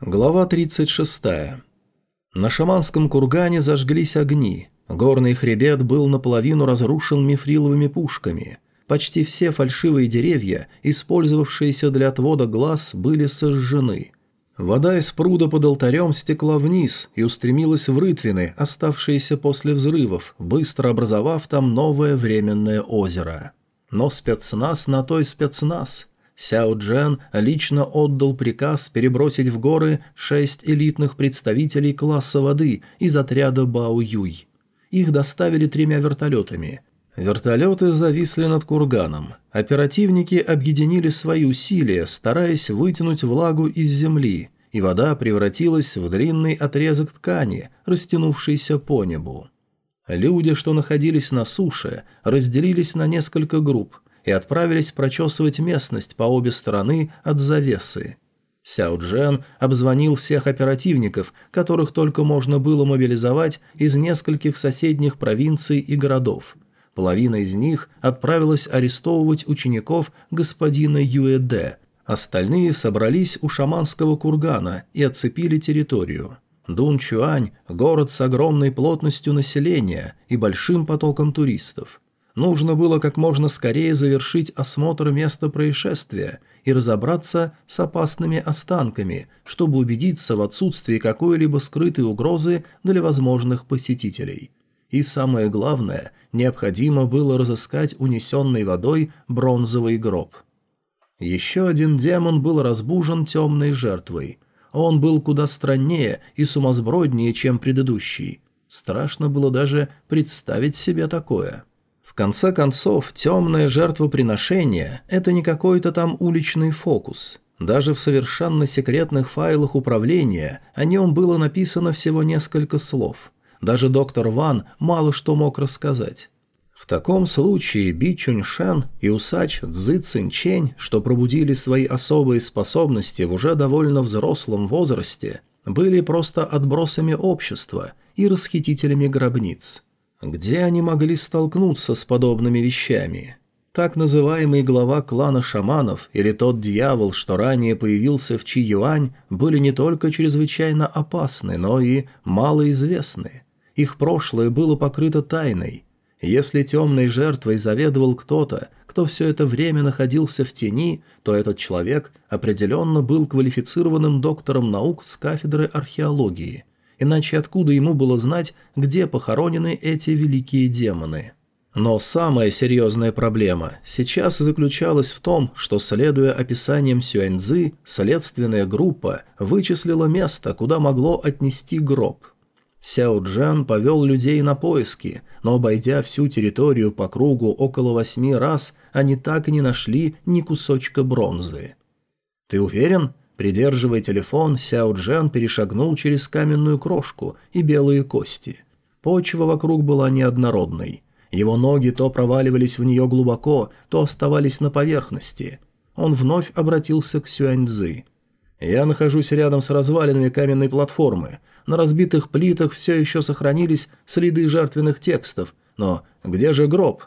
Глава 36. На шаманском кургане зажглись огни. Горный хребет был наполовину разрушен мифриловыми пушками. Почти все фальшивые деревья, использовавшиеся для отвода глаз, были сожжены. Вода из пруда под алтарем стекла вниз и устремилась в рытвины, оставшиеся после взрывов, быстро образовав там новое временное озеро. Но спецназ на той спецназ – Сяо Джен лично отдал приказ перебросить в горы шесть элитных представителей класса воды из отряда Бао Юй. Их доставили тремя вертолетами. Вертолеты зависли над курганом. Оперативники объединили свои усилия, стараясь вытянуть влагу из земли, и вода превратилась в длинный отрезок ткани, растянувшийся по небу. Люди, что находились на суше, разделились на несколько групп – и отправились прочесывать местность по обе стороны от завесы. Сяо Джен обзвонил всех оперативников, которых только можно было мобилизовать из нескольких соседних провинций и городов. Половина из них отправилась арестовывать учеников господина Юэде, остальные собрались у шаманского кургана и оцепили территорию. Дунчуань – город с огромной плотностью населения и большим потоком туристов. Нужно было как можно скорее завершить осмотр места происшествия и разобраться с опасными останками, чтобы убедиться в отсутствии какой-либо скрытой угрозы для возможных посетителей. И самое главное, необходимо было разыскать унесенный водой бронзовый гроб. Еще один демон был разбужен темной жертвой. Он был куда страннее и сумасброднее, чем предыдущий. Страшно было даже представить себе такое – конце концов, темное жертвоприношение – это не какой-то там уличный фокус. Даже в совершенно секретных файлах управления о нем было написано всего несколько слов. Даже доктор Ван мало что мог рассказать. В таком случае Би Чуньшен и усач Цзы Цинчень, что пробудили свои особые способности в уже довольно взрослом возрасте, были просто отбросами общества и расхитителями гробниц. Где они могли столкнуться с подобными вещами? Так называемый глава клана шаманов или тот дьявол, что ранее появился в Чи-Юань, были не только чрезвычайно опасны, но и малоизвестны. Их прошлое было покрыто тайной. Если темной жертвой заведовал кто-то, кто все это время находился в тени, то этот человек определенно был квалифицированным доктором наук с кафедры археологии – иначе откуда ему было знать, где похоронены эти великие демоны? Но самая серьезная проблема сейчас заключалась в том, что, следуя описаниям Сюаньзы, следственная группа вычислила место, куда могло отнести гроб. Сяо Джан повел людей на поиски, но, обойдя всю территорию по кругу около восьми раз, они так и не нашли ни кусочка бронзы. «Ты уверен?» Придерживая телефон, Сяо Джен перешагнул через каменную крошку и белые кости. Почва вокруг была неоднородной. Его ноги то проваливались в нее глубоко, то оставались на поверхности. Он вновь обратился к Сюаньцзы. «Я нахожусь рядом с развалинами каменной платформы. На разбитых плитах все еще сохранились следы жертвенных текстов. Но где же гроб?»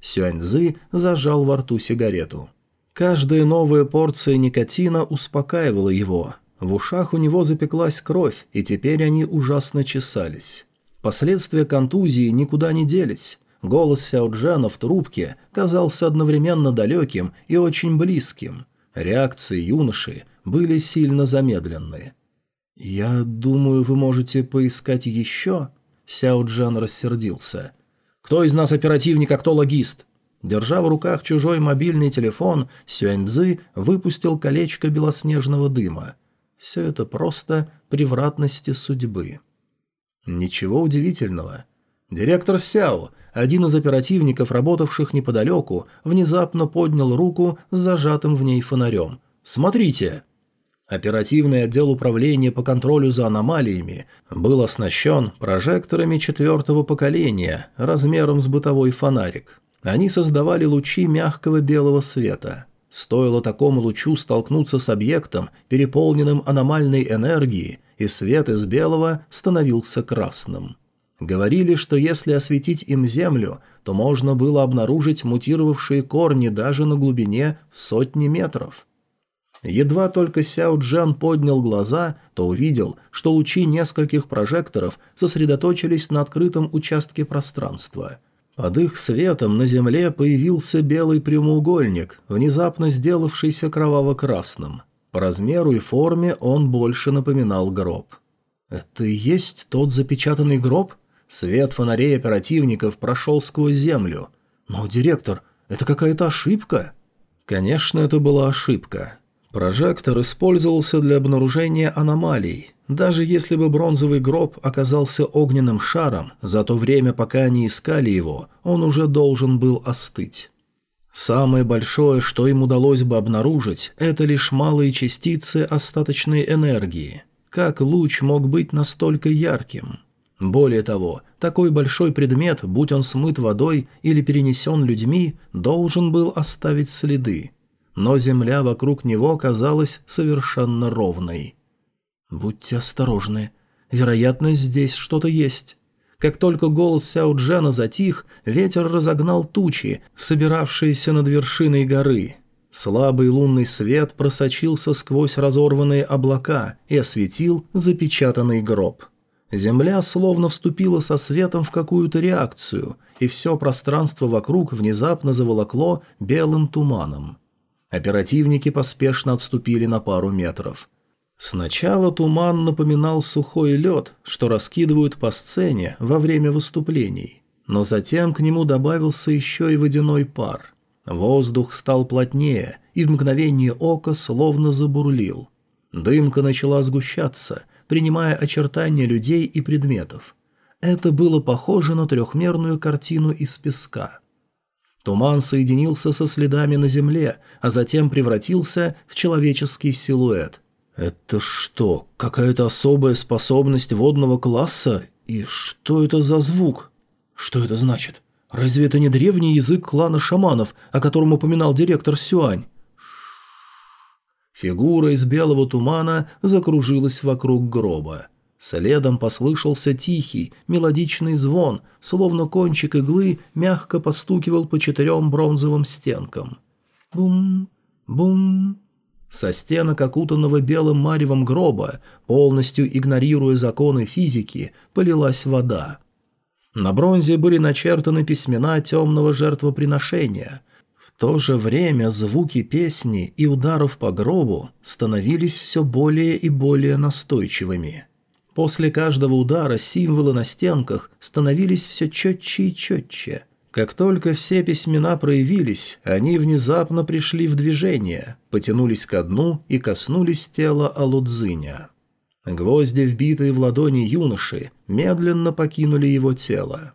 Сюаньзы зажал во рту сигарету. Каждая новая порция никотина успокаивала его. В ушах у него запеклась кровь, и теперь они ужасно чесались. Последствия контузии никуда не делись. Голос Сяоджана в трубке казался одновременно далеким и очень близким. Реакции юноши были сильно замедлены. «Я думаю, вы можете поискать еще?» Сяоджан рассердился. «Кто из нас оперативник, а кто логист? Держа в руках чужой мобильный телефон, Сюэньцзы выпустил колечко белоснежного дыма. Все это просто превратности судьбы. Ничего удивительного. Директор Сяо, один из оперативников, работавших неподалеку, внезапно поднял руку с зажатым в ней фонарем. «Смотрите!» Оперативный отдел управления по контролю за аномалиями был оснащен прожекторами четвертого поколения размером с бытовой фонарик. Они создавали лучи мягкого белого света. Стоило такому лучу столкнуться с объектом, переполненным аномальной энергией, и свет из белого становился красным. Говорили, что если осветить им землю, то можно было обнаружить мутировавшие корни даже на глубине сотни метров. Едва только Сяо Джан поднял глаза, то увидел, что лучи нескольких прожекторов сосредоточились на открытом участке пространства – под их светом на земле появился белый прямоугольник, внезапно сделавшийся кроваво-красным. По размеру и форме он больше напоминал гроб. «Это и есть тот запечатанный гроб?» Свет фонарей оперативников прошел сквозь землю. «Но, директор, это какая-то ошибка?» Конечно, это была ошибка. Прожектор использовался для обнаружения аномалий. Даже если бы бронзовый гроб оказался огненным шаром, за то время, пока они искали его, он уже должен был остыть. Самое большое, что им удалось бы обнаружить, это лишь малые частицы остаточной энергии. Как луч мог быть настолько ярким? Более того, такой большой предмет, будь он смыт водой или перенесен людьми, должен был оставить следы. Но земля вокруг него казалась совершенно ровной. «Будьте осторожны. Вероятно, здесь что-то есть». Как только голос Сяо Джена затих, ветер разогнал тучи, собиравшиеся над вершиной горы. Слабый лунный свет просочился сквозь разорванные облака и осветил запечатанный гроб. Земля словно вступила со светом в какую-то реакцию, и все пространство вокруг внезапно заволокло белым туманом. Оперативники поспешно отступили на пару метров – Сначала туман напоминал сухой лед, что раскидывают по сцене во время выступлений, но затем к нему добавился еще и водяной пар. Воздух стал плотнее и в мгновение ока словно забурлил. Дымка начала сгущаться, принимая очертания людей и предметов. Это было похоже на трехмерную картину из песка. Туман соединился со следами на земле, а затем превратился в человеческий силуэт – «Это что, какая-то особая способность водного класса? И что это за звук? Что это значит? Разве это не древний язык клана шаманов, о котором упоминал директор Сюань?» Фигура из белого тумана закружилась вокруг гроба. Следом послышался тихий, мелодичный звон, словно кончик иглы мягко постукивал по четырем бронзовым стенкам. Бум, бум, со стенок, окутанного белым маревом гроба, полностью игнорируя законы физики, полилась вода. На бронзе были начертаны письмена темного жертвоприношения. В то же время звуки песни и ударов по гробу становились все более и более настойчивыми. После каждого удара символы на стенках становились все четче и четче – как только все письмена проявились, они внезапно пришли в движение, потянулись ко дну и коснулись тела Алудзиня. Гвозди, вбитые в ладони юноши, медленно покинули его тело.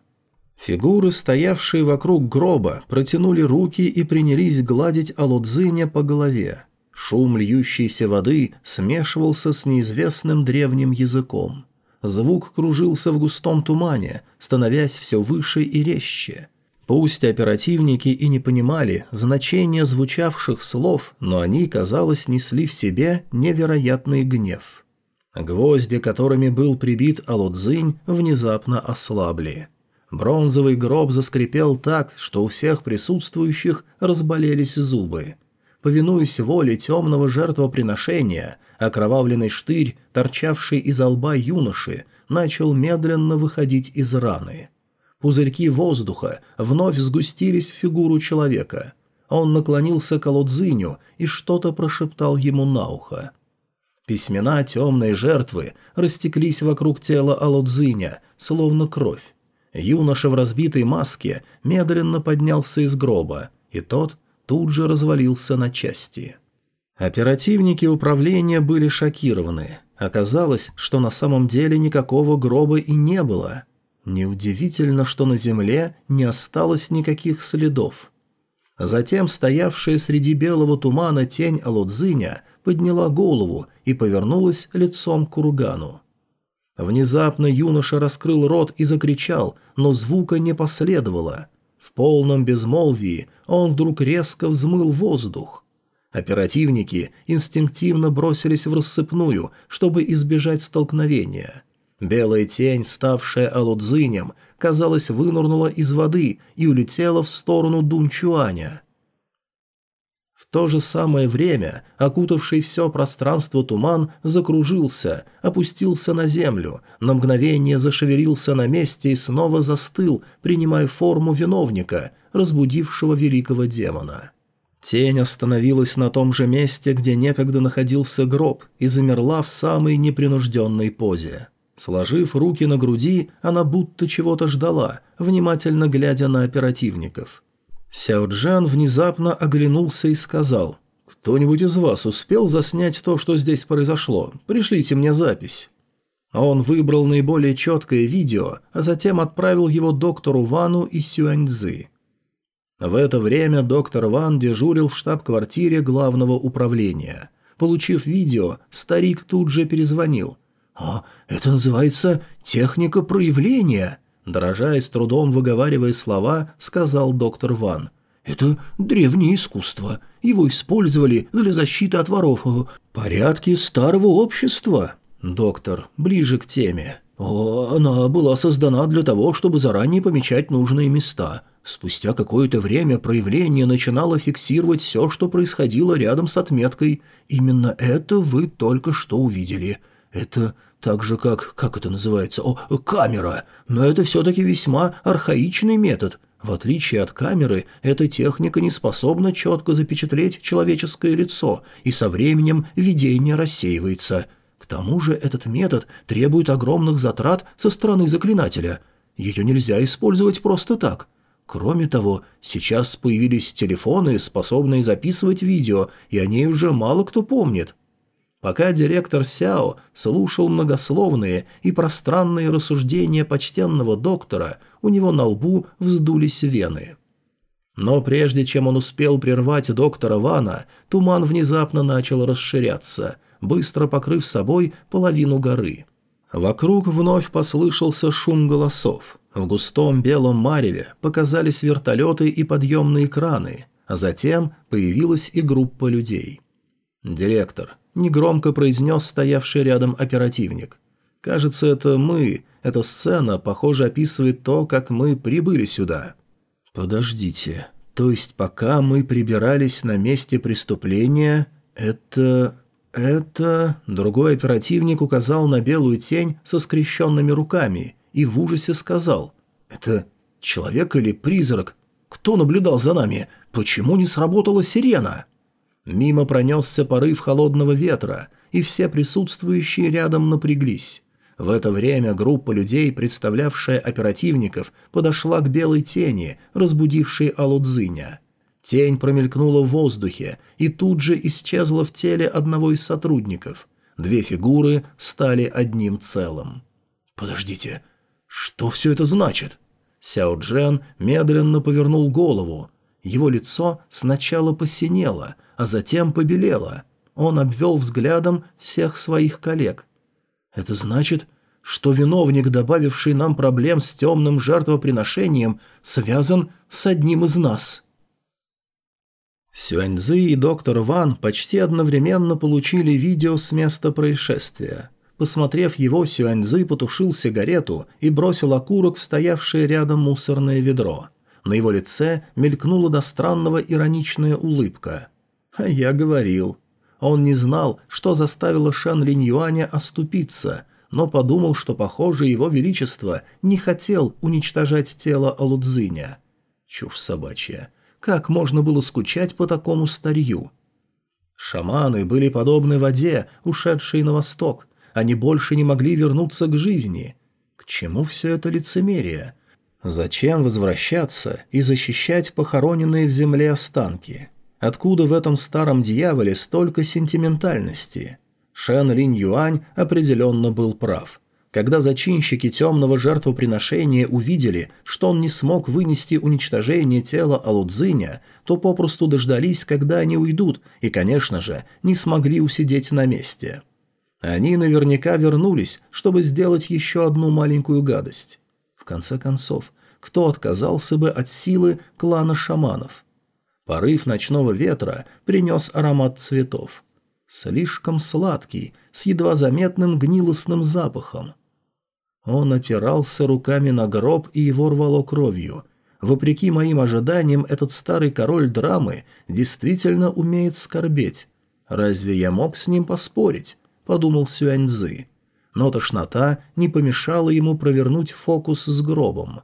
Фигуры, стоявшие вокруг гроба, протянули руки и принялись гладить Алудзиня по голове. Шум льющейся воды смешивался с неизвестным древним языком. Звук кружился в густом тумане, становясь все выше и резче. Пусть оперативники и не понимали значения звучавших слов, но они, казалось, несли в себе невероятный гнев. Гвозди, которыми был прибит Алудзинь, внезапно ослабли. Бронзовый гроб заскрипел так, что у всех присутствующих разболелись зубы. Повинуясь воле темного жертвоприношения, окровавленный штырь, торчавший из лба юноши, начал медленно выходить из раны – Пузырьки воздуха вновь сгустились в фигуру человека. Он наклонился к Алодзиню и что-то прошептал ему на ухо. Письмена темной жертвы растеклись вокруг тела Алодзиня, словно кровь. Юноша в разбитой маске медленно поднялся из гроба, и тот тут же развалился на части. Оперативники управления были шокированы. Оказалось, что на самом деле никакого гроба и не было – Неудивительно, что на земле не осталось никаких следов. Затем стоявшая среди белого тумана тень Алодзиня подняла голову и повернулась лицом к кургану. Внезапно юноша раскрыл рот и закричал, но звука не последовало. В полном безмолвии он вдруг резко взмыл воздух. Оперативники инстинктивно бросились в рассыпную, чтобы избежать столкновения – Белая тень, ставшая Алудзинем, казалось, вынурнула из воды и улетела в сторону Дунчуаня. В то же самое время окутавший все пространство туман закружился, опустился на землю, на мгновение зашевелился на месте и снова застыл, принимая форму виновника, разбудившего великого демона. Тень остановилась на том же месте, где некогда находился гроб, и замерла в самой непринужденной позе. Сложив руки на груди, она будто чего-то ждала, внимательно глядя на оперативников. Сяо Джан внезапно оглянулся и сказал, «Кто-нибудь из вас успел заснять то, что здесь произошло? Пришлите мне запись». Он выбрал наиболее четкое видео, а затем отправил его доктору Вану и Сюаньзы. В это время доктор Ван дежурил в штаб-квартире главного управления. Получив видео, старик тут же перезвонил – «А, это называется техника проявления!» Дрожа и с трудом выговаривая слова, сказал доктор Ван. «Это древнее искусство. Его использовали для защиты от воров. Порядки старого общества». «Доктор, ближе к теме». О, «Она была создана для того, чтобы заранее помечать нужные места. Спустя какое-то время проявление начинало фиксировать все, что происходило рядом с отметкой. Именно это вы только что увидели. Это так же как, как это называется, о, камера, но это все-таки весьма архаичный метод. В отличие от камеры, эта техника не способна четко запечатлеть человеческое лицо, и со временем видение рассеивается. К тому же этот метод требует огромных затрат со стороны заклинателя. Ее нельзя использовать просто так. Кроме того, сейчас появились телефоны, способные записывать видео, и о ней уже мало кто помнит. Пока директор Сяо слушал многословные и пространные рассуждения почтенного доктора, у него на лбу вздулись вены. Но прежде чем он успел прервать доктора Вана, туман внезапно начал расширяться, быстро покрыв собой половину горы. Вокруг вновь послышался шум голосов. В густом белом мареве показались вертолеты и подъемные краны, а затем появилась и группа людей. «Директор, негромко произнес стоявший рядом оперативник. «Кажется, это мы. Эта сцена, похоже, описывает то, как мы прибыли сюда». «Подождите. То есть пока мы прибирались на месте преступления, это... это...» Другой оперативник указал на белую тень со скрещенными руками и в ужасе сказал. «Это человек или призрак? Кто наблюдал за нами? Почему не сработала сирена?» Мимо пронесся порыв холодного ветра, и все присутствующие рядом напряглись. В это время группа людей, представлявшая оперативников, подошла к белой тени, разбудившей Алудзиня. Тень промелькнула в воздухе и тут же исчезла в теле одного из сотрудников. Две фигуры стали одним целым. «Подождите, что все это значит?» Сяо Джен медленно повернул голову. Его лицо сначала посинело – а затем побелела. Он обвел взглядом всех своих коллег. «Это значит, что виновник, добавивший нам проблем с темным жертвоприношением, связан с одним из нас». Сюэньзи и доктор Ван почти одновременно получили видео с места происшествия. Посмотрев его, Сюаньзы потушил сигарету и бросил окурок в стоявшее рядом мусорное ведро. На его лице мелькнула до странного ироничная улыбка. А я говорил. А он не знал, что заставило Шан Линь Юаня оступиться, но подумал, что, похоже, его величество не хотел уничтожать тело Алудзиня. Чушь собачья. Как можно было скучать по такому старью? Шаманы были подобны воде, ушедшей на восток. Они больше не могли вернуться к жизни. К чему все это лицемерие? Зачем возвращаться и защищать похороненные в земле останки?» Откуда в этом старом дьяволе столько сентиментальности? Шен Линь Юань определенно был прав. Когда зачинщики темного жертвоприношения увидели, что он не смог вынести уничтожение тела Алудзиня, то попросту дождались, когда они уйдут, и, конечно же, не смогли усидеть на месте. Они наверняка вернулись, чтобы сделать еще одну маленькую гадость. В конце концов, кто отказался бы от силы клана шаманов – Порыв ночного ветра принес аромат цветов. Слишком сладкий, с едва заметным гнилостным запахом. Он опирался руками на гроб и его рвало кровью. Вопреки моим ожиданиям, этот старый король драмы действительно умеет скорбеть. Разве я мог с ним поспорить? Подумал Сюаньзы. Но тошнота не помешала ему провернуть фокус с гробом.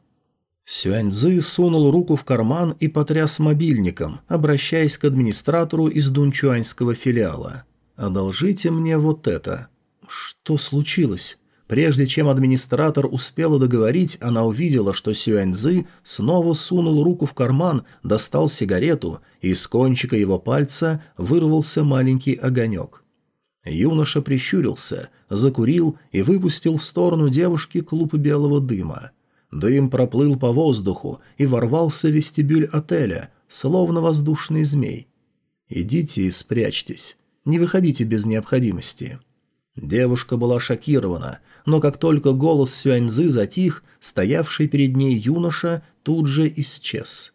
Сюаньзы сунул руку в карман и потряс мобильником, обращаясь к администратору из дунчуаньского филиала. «Одолжите мне вот это». «Что случилось?» Прежде чем администратор успела договорить, она увидела, что Сюаньзы снова сунул руку в карман, достал сигарету, и из кончика его пальца вырвался маленький огонек. Юноша прищурился, закурил и выпустил в сторону девушки клуб белого дыма. Дым проплыл по воздуху и ворвался в вестибюль отеля, словно воздушный змей. «Идите и спрячьтесь. Не выходите без необходимости». Девушка была шокирована, но как только голос Сюаньзы затих, стоявший перед ней юноша тут же исчез.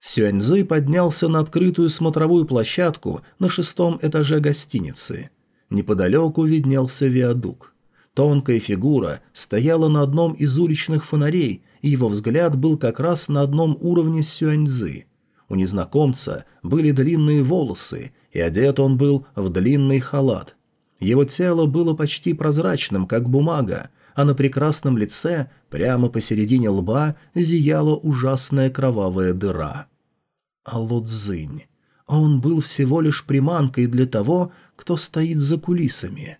Сюаньзы поднялся на открытую смотровую площадку на шестом этаже гостиницы. Неподалеку виднелся виадук. Тонкая фигура стояла на одном из уличных фонарей, и его взгляд был как раз на одном уровне с Сюаньзы. У незнакомца были длинные волосы, и одет он был в длинный халат. Его тело было почти прозрачным, как бумага, а на прекрасном лице, прямо посередине лба, зияла ужасная кровавая дыра. Алодзынь. Он был всего лишь приманкой для того, кто стоит за кулисами.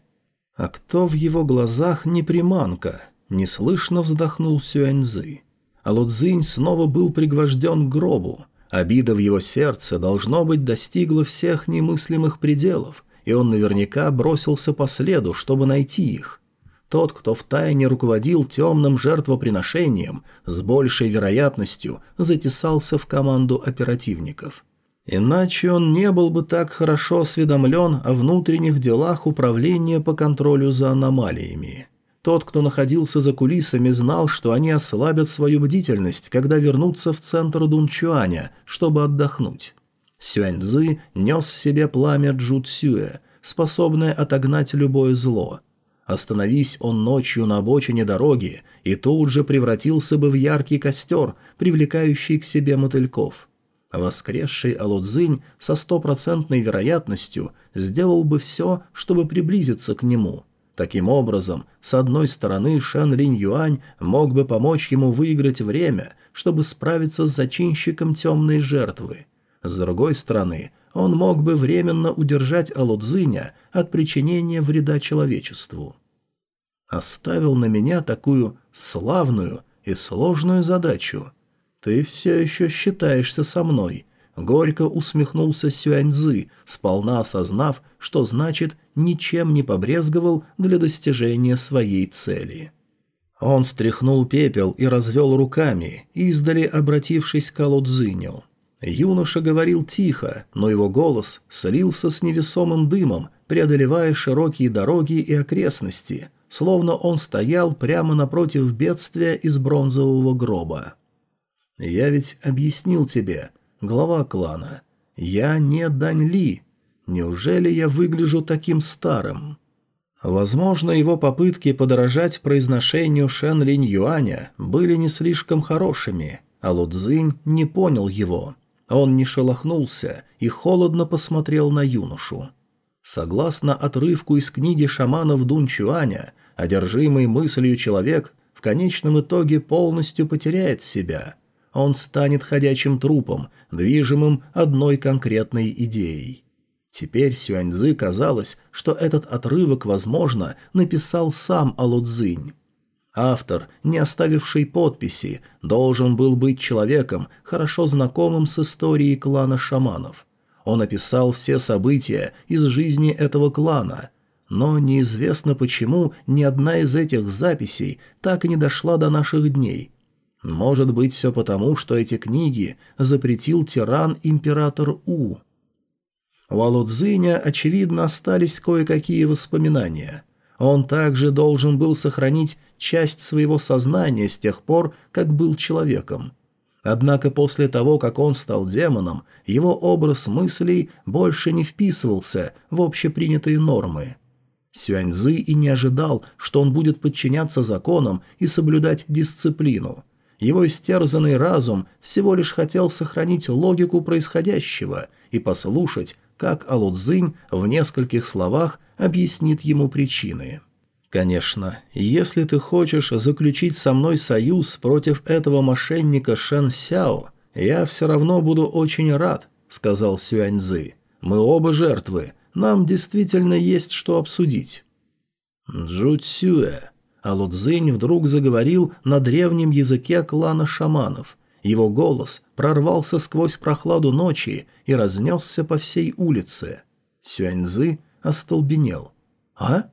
А кто в его глазах не приманка? Неслышно вздохнул Сюаньзы. А Лудзинь снова был пригвожден к гробу. Обида в его сердце, должно быть, достигла всех немыслимых пределов, и он наверняка бросился по следу, чтобы найти их. Тот, кто втайне руководил темным жертвоприношением, с большей вероятностью затесался в команду оперативников. Иначе он не был бы так хорошо осведомлен о внутренних делах управления по контролю за аномалиями. Тот, кто находился за кулисами, знал, что они ослабят свою бдительность, когда вернутся в центр Дунчуаня, чтобы отдохнуть. Сюаньзы нес в себе пламя Джуцюэ, способное отогнать любое зло. Остановись он ночью на обочине дороги, и тут же превратился бы в яркий костер, привлекающий к себе мотыльков – а воскресший Алодзинь со стопроцентной вероятностью сделал бы все, чтобы приблизиться к нему. Таким образом, с одной стороны, Шан Линь Юань мог бы помочь ему выиграть время, чтобы справиться с зачинщиком темной жертвы. С другой стороны, он мог бы временно удержать Алудзиня от причинения вреда человечеству. Оставил на меня такую славную и сложную задачу. «Ты все еще считаешься со мной», — горько усмехнулся Сюаньзы, сполна осознав, что значит «ничем не побрезговал для достижения своей цели». Он стряхнул пепел и развел руками, издали обратившись к Алудзиню. Юноша говорил тихо, но его голос слился с невесомым дымом, преодолевая широкие дороги и окрестности, словно он стоял прямо напротив бедствия из бронзового гроба. «Я ведь объяснил тебе, глава клана. Я не Дань Ли. Неужели я выгляжу таким старым?» Возможно, его попытки подорожать произношению Шен Линь Юаня были не слишком хорошими, а Лу Лудзинь не понял его. Он не шелохнулся и холодно посмотрел на юношу. Согласно отрывку из книги шаманов Дун Чуаня, одержимый мыслью человек в конечном итоге полностью потеряет себя – он станет ходячим трупом, движимым одной конкретной идеей. Теперь Сюаньзы казалось, что этот отрывок, возможно, написал сам Алудзинь. Автор, не оставивший подписи, должен был быть человеком, хорошо знакомым с историей клана шаманов. Он описал все события из жизни этого клана, но неизвестно почему ни одна из этих записей так и не дошла до наших дней – может быть, все потому, что эти книги запретил тиран-император У. У Алудзиня, очевидно, остались кое-какие воспоминания. Он также должен был сохранить часть своего сознания с тех пор, как был человеком. Однако после того, как он стал демоном, его образ мыслей больше не вписывался в общепринятые нормы. Сюаньзы и не ожидал, что он будет подчиняться законам и соблюдать дисциплину – его истерзанный разум всего лишь хотел сохранить логику происходящего и послушать, как Алудзинь в нескольких словах объяснит ему причины. «Конечно, если ты хочешь заключить со мной союз против этого мошенника Шэн Сяо, я все равно буду очень рад», — сказал Сюаньзы. «Мы оба жертвы, нам действительно есть что обсудить». «Джу Цюэ», а Лудзинь вдруг заговорил на древнем языке клана шаманов. Его голос прорвался сквозь прохладу ночи и разнесся по всей улице. Сюаньзы остолбенел. «А?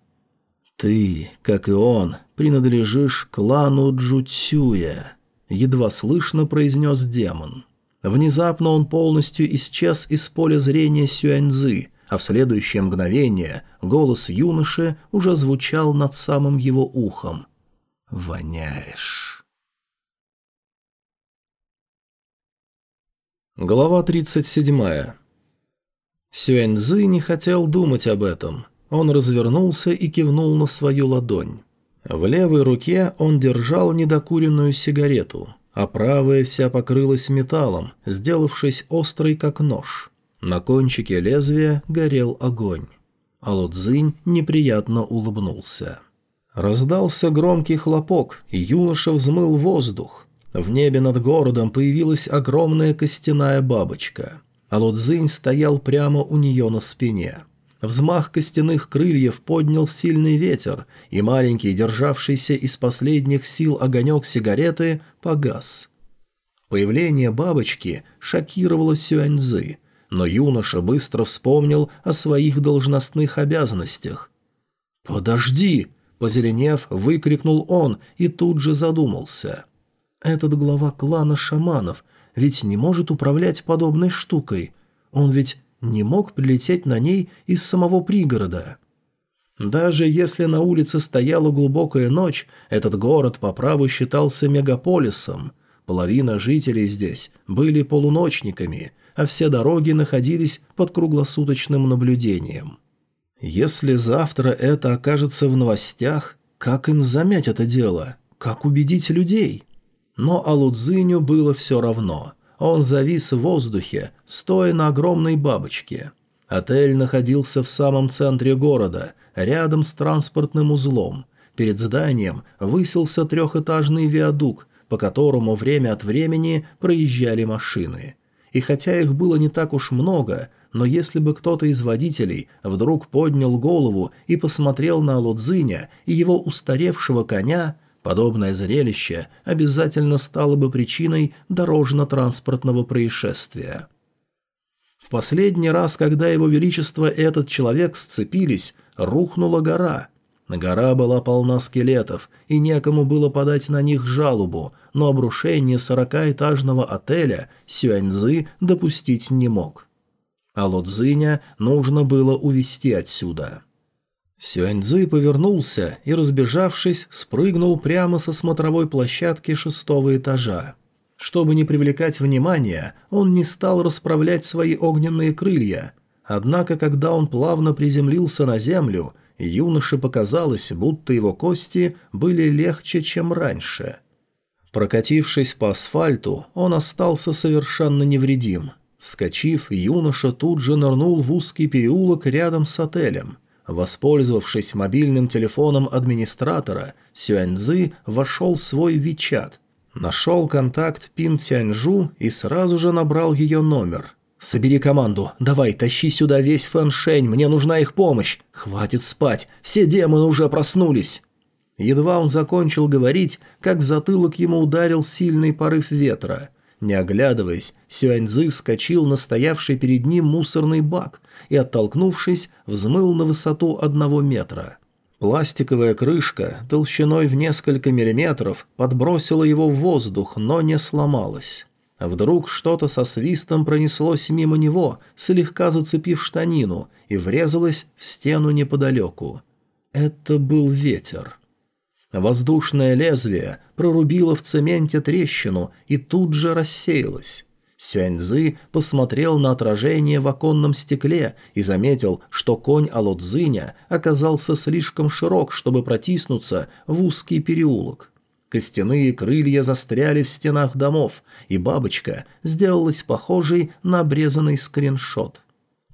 Ты, как и он, принадлежишь клану Джуцюя», — едва слышно произнес демон. Внезапно он полностью исчез из поля зрения Сюаньзы — а в следующее мгновение голос юноши уже звучал над самым его ухом. «Воняешь». Глава 37. Сюэньзы не хотел думать об этом. Он развернулся и кивнул на свою ладонь. В левой руке он держал недокуренную сигарету, а правая вся покрылась металлом, сделавшись острой как нож. На кончике лезвия горел огонь. а Алудзинь неприятно улыбнулся. Раздался громкий хлопок, и юноша взмыл воздух. В небе над городом появилась огромная костяная бабочка. а Алудзинь стоял прямо у нее на спине. Взмах костяных крыльев поднял сильный ветер, и маленький, державшийся из последних сил огонек сигареты, погас. Появление бабочки шокировало Сюаньзы, но юноша быстро вспомнил о своих должностных обязанностях. «Подожди!» – позеленев, выкрикнул он и тут же задумался. «Этот глава клана шаманов ведь не может управлять подобной штукой. Он ведь не мог прилететь на ней из самого пригорода». Даже если на улице стояла глубокая ночь, этот город по праву считался мегаполисом. Половина жителей здесь были полуночниками – а все дороги находились под круглосуточным наблюдением. Если завтра это окажется в новостях, как им замять это дело? Как убедить людей? Но Алудзиню было все равно. Он завис в воздухе, стоя на огромной бабочке. Отель находился в самом центре города, рядом с транспортным узлом. Перед зданием высился трехэтажный виадук, по которому время от времени проезжали машины – и хотя их было не так уж много, но если бы кто-то из водителей вдруг поднял голову и посмотрел на Лодзиня и его устаревшего коня, подобное зрелище обязательно стало бы причиной дорожно-транспортного происшествия. В последний раз, когда его величество и этот человек сцепились, рухнула гора – Гора была полна скелетов, и некому было подать на них жалобу, но обрушение сорокаэтажного отеля Сюаньзы допустить не мог. А Лодзиня нужно было увести отсюда. Сюаньзы повернулся и, разбежавшись, спрыгнул прямо со смотровой площадки шестого этажа. Чтобы не привлекать внимания, он не стал расправлять свои огненные крылья. Однако, когда он плавно приземлился на землю – Юноше показалось, будто его кости были легче, чем раньше. Прокатившись по асфальту, он остался совершенно невредим. Вскочив, юноша тут же нырнул в узкий переулок рядом с отелем. Воспользовавшись мобильным телефоном администратора, Сюаньзы вошел в свой Вичат. Нашел контакт Пин Тяньжу и сразу же набрал ее номер – «Собери команду. Давай, тащи сюда весь фэншень, мне нужна их помощь. Хватит спать, все демоны уже проснулись». Едва он закончил говорить, как в затылок ему ударил сильный порыв ветра. Не оглядываясь, Сюаньзы вскочил на стоявший перед ним мусорный бак и, оттолкнувшись, взмыл на высоту одного метра. Пластиковая крышка толщиной в несколько миллиметров подбросила его в воздух, но не сломалась. А вдруг что-то со свистом пронеслось мимо него, слегка зацепив штанину, и врезалось в стену неподалеку. Это был ветер. Воздушное лезвие прорубило в цементе трещину и тут же рассеялось. Сюаньзы посмотрел на отражение в оконном стекле и заметил, что конь Алодзиня оказался слишком широк, чтобы протиснуться в узкий переулок. Костяные крылья застряли в стенах домов, и бабочка сделалась похожей на обрезанный скриншот.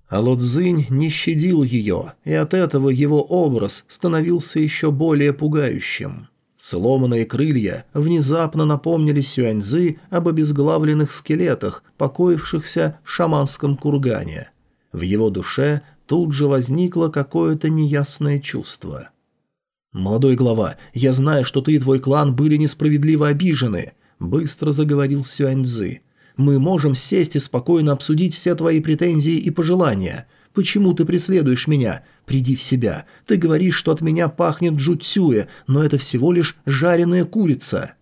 А не щадил ее, и от этого его образ становился еще более пугающим. Сломанные крылья внезапно напомнили Сюаньзы об обезглавленных скелетах, покоившихся в шаманском кургане. В его душе тут же возникло какое-то неясное чувство – «Молодой глава, я знаю, что ты и твой клан были несправедливо обижены», – быстро заговорил Сюаньзы. «Мы можем сесть и спокойно обсудить все твои претензии и пожелания. Почему ты преследуешь меня? Приди в себя. Ты говоришь, что от меня пахнет джутсюэ, но это всего лишь жареная курица».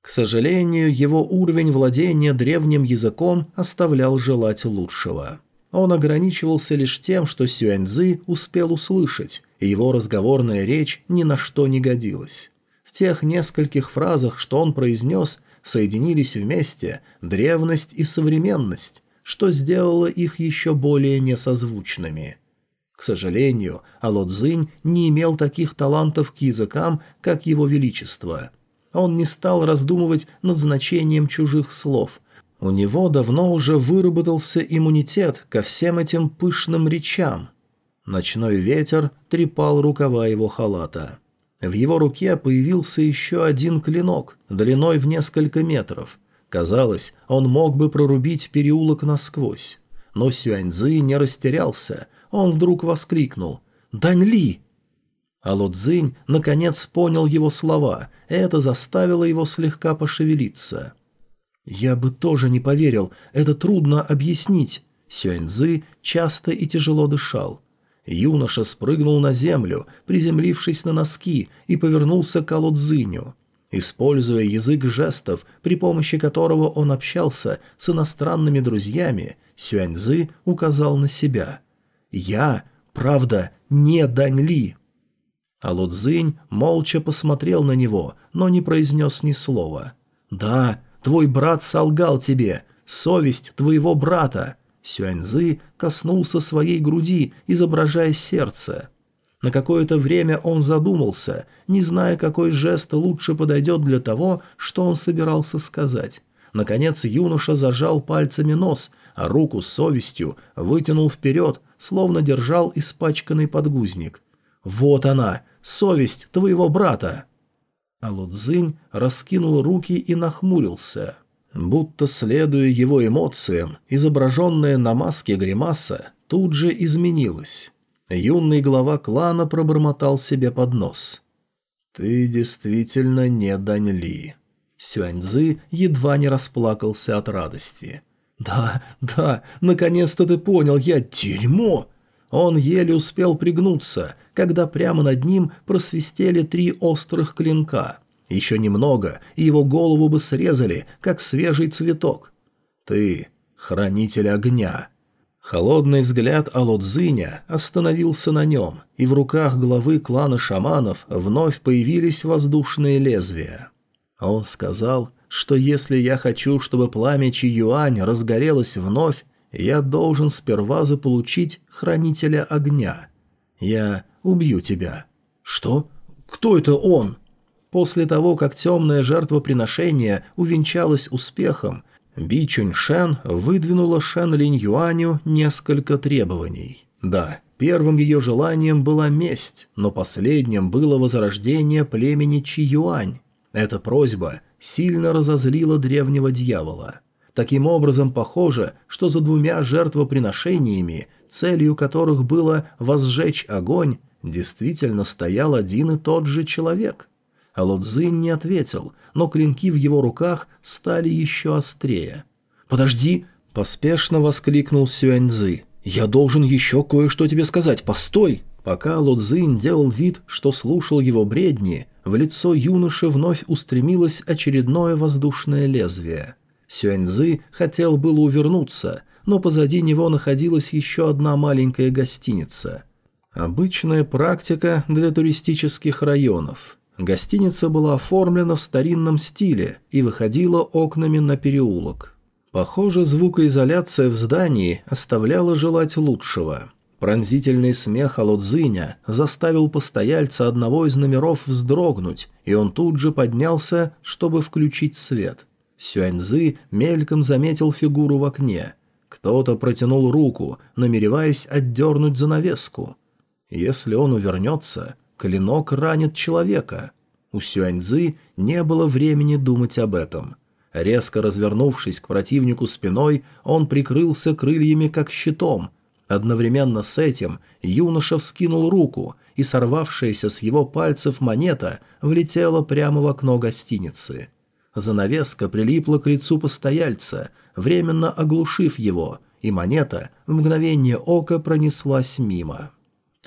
К сожалению, его уровень владения древним языком оставлял желать лучшего. Он ограничивался лишь тем, что Сюаньзы успел услышать и его разговорная речь ни на что не годилась. В тех нескольких фразах, что он произнес, соединились вместе древность и современность, что сделало их еще более несозвучными. К сожалению, Алодзинь не имел таких талантов к языкам, как его величество. Он не стал раздумывать над значением чужих слов. У него давно уже выработался иммунитет ко всем этим пышным речам – Ночной ветер трепал рукава его халата. В его руке появился еще один клинок, длиной в несколько метров. Казалось, он мог бы прорубить переулок насквозь. Но Сюаньзы не растерялся. Он вдруг воскликнул «Дань Ли!». А Лодзинь наконец понял его слова, и это заставило его слегка пошевелиться. «Я бы тоже не поверил, это трудно объяснить». Сюаньзы часто и тяжело дышал. Юноша спрыгнул на землю, приземлившись на носки, и повернулся к Алодзиню. Используя язык жестов, при помощи которого он общался с иностранными друзьями, Сюаньзы указал на себя. «Я, правда, не Дань Ли!» Алудзинь молча посмотрел на него, но не произнес ни слова. «Да, твой брат солгал тебе, совесть твоего брата. Сюаньзы коснулся своей груди, изображая сердце. На какое-то время он задумался, не зная, какой жест лучше подойдет для того, что он собирался сказать. Наконец юноша зажал пальцами нос, а руку с совестью вытянул вперед, словно держал испачканный подгузник. «Вот она, совесть твоего брата!» А Лудзинь раскинул руки и нахмурился – Будто следуя его эмоциям, изображенная на маске гримаса тут же изменилась. Юный глава клана пробормотал себе под нос. «Ты действительно не Дань Ли». Сюаньзы едва не расплакался от радости. «Да, да, наконец-то ты понял, я дерьмо!» Он еле успел пригнуться, когда прямо над ним просвистели три острых клинка – еще немного, и его голову бы срезали, как свежий цветок. Ты — хранитель огня. Холодный взгляд Алодзиня остановился на нем, и в руках главы клана шаманов вновь появились воздушные лезвия. Он сказал, что если я хочу, чтобы пламя Чиюань разгорелось вновь, я должен сперва заполучить хранителя огня. Я убью тебя. Что? Кто это он? После того, как темное жертвоприношение увенчалось успехом, Би Чуньшен выдвинула Шен Линь Юаню несколько требований. Да, первым ее желанием была месть, но последним было возрождение племени Чи Юань. Эта просьба сильно разозлила древнего дьявола. Таким образом, похоже, что за двумя жертвоприношениями, целью которых было возжечь огонь, действительно стоял один и тот же человек. Ло Цзинь не ответил, но клинки в его руках стали еще острее. «Подожди!» – поспешно воскликнул Сюаньзы. «Я должен еще кое-что тебе сказать, постой!» Пока Лодзин делал вид, что слушал его бредни, в лицо юноши вновь устремилось очередное воздушное лезвие. Сюаньзы хотел было увернуться, но позади него находилась еще одна маленькая гостиница. Обычная практика для туристических районов – Гостиница была оформлена в старинном стиле и выходила окнами на переулок. Похоже, звукоизоляция в здании оставляла желать лучшего. Пронзительный смех Алудзиня заставил постояльца одного из номеров вздрогнуть, и он тут же поднялся, чтобы включить свет. Сюаньзы мельком заметил фигуру в окне. Кто-то протянул руку, намереваясь отдернуть занавеску. Если он увернется, Клинок ранит человека. У Сюаньзы не было времени думать об этом. Резко развернувшись к противнику спиной, он прикрылся крыльями как щитом. Одновременно с этим юноша вскинул руку, и сорвавшаяся с его пальцев монета влетела прямо в окно гостиницы. Занавеска прилипла к лицу постояльца, временно оглушив его, и монета в мгновение ока пронеслась мимо.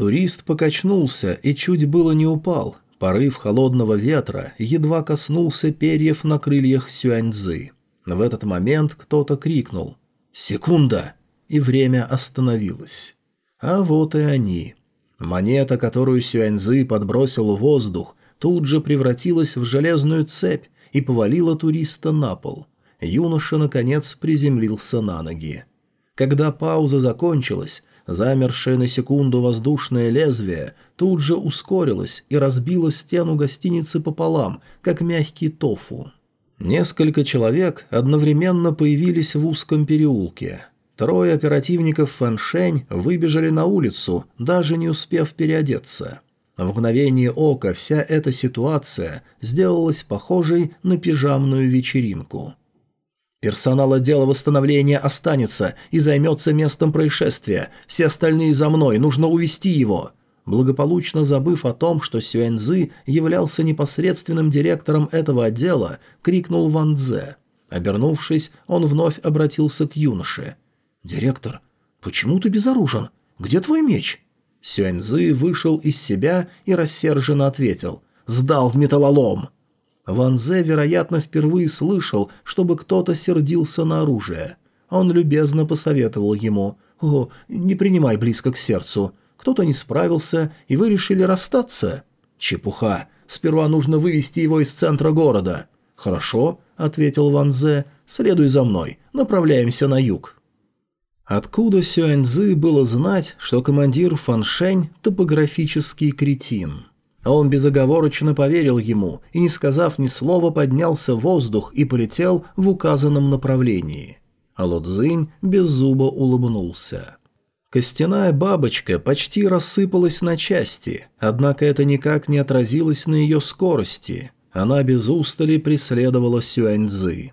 Турист покачнулся и чуть было не упал. Порыв холодного ветра едва коснулся перьев на крыльях Сюаньзы. В этот момент кто-то крикнул «Секунда!» и время остановилось. А вот и они. Монета, которую Сюаньзы подбросил в воздух, тут же превратилась в железную цепь и повалила туриста на пол. Юноша, наконец, приземлился на ноги. Когда пауза закончилась, Замершее на секунду воздушное лезвие тут же ускорилось и разбило стену гостиницы пополам, как мягкий тофу. Несколько человек одновременно появились в узком переулке. Трое оперативников Фэншень выбежали на улицу, даже не успев переодеться. В мгновение ока вся эта ситуация сделалась похожей на пижамную вечеринку – Персонал отдела восстановления останется и займется местом происшествия. Все остальные за мной, нужно увести его». Благополучно забыв о том, что Сюэньзы являлся непосредственным директором этого отдела, крикнул Ван Дзе. Обернувшись, он вновь обратился к юноше. «Директор, почему ты безоружен? Где твой меч?» Сюэньзы вышел из себя и рассерженно ответил. «Сдал в металлолом!» Ван Зе, вероятно, впервые слышал, чтобы кто-то сердился на оружие. Он любезно посоветовал ему «О, не принимай близко к сердцу. Кто-то не справился, и вы решили расстаться?» «Чепуха. Сперва нужно вывести его из центра города». «Хорошо», — ответил Ван Зе, — «следуй за мной. Направляемся на юг». Откуда Сюаньзы было знать, что командир Фан Шэнь – топографический кретин? А он безоговорочно поверил ему и, не сказав ни слова, поднялся в воздух и полетел в указанном направлении. А Лодзинь без зуба улыбнулся. Костяная бабочка почти рассыпалась на части, однако это никак не отразилось на ее скорости. Она без устали преследовала Сюаньзы.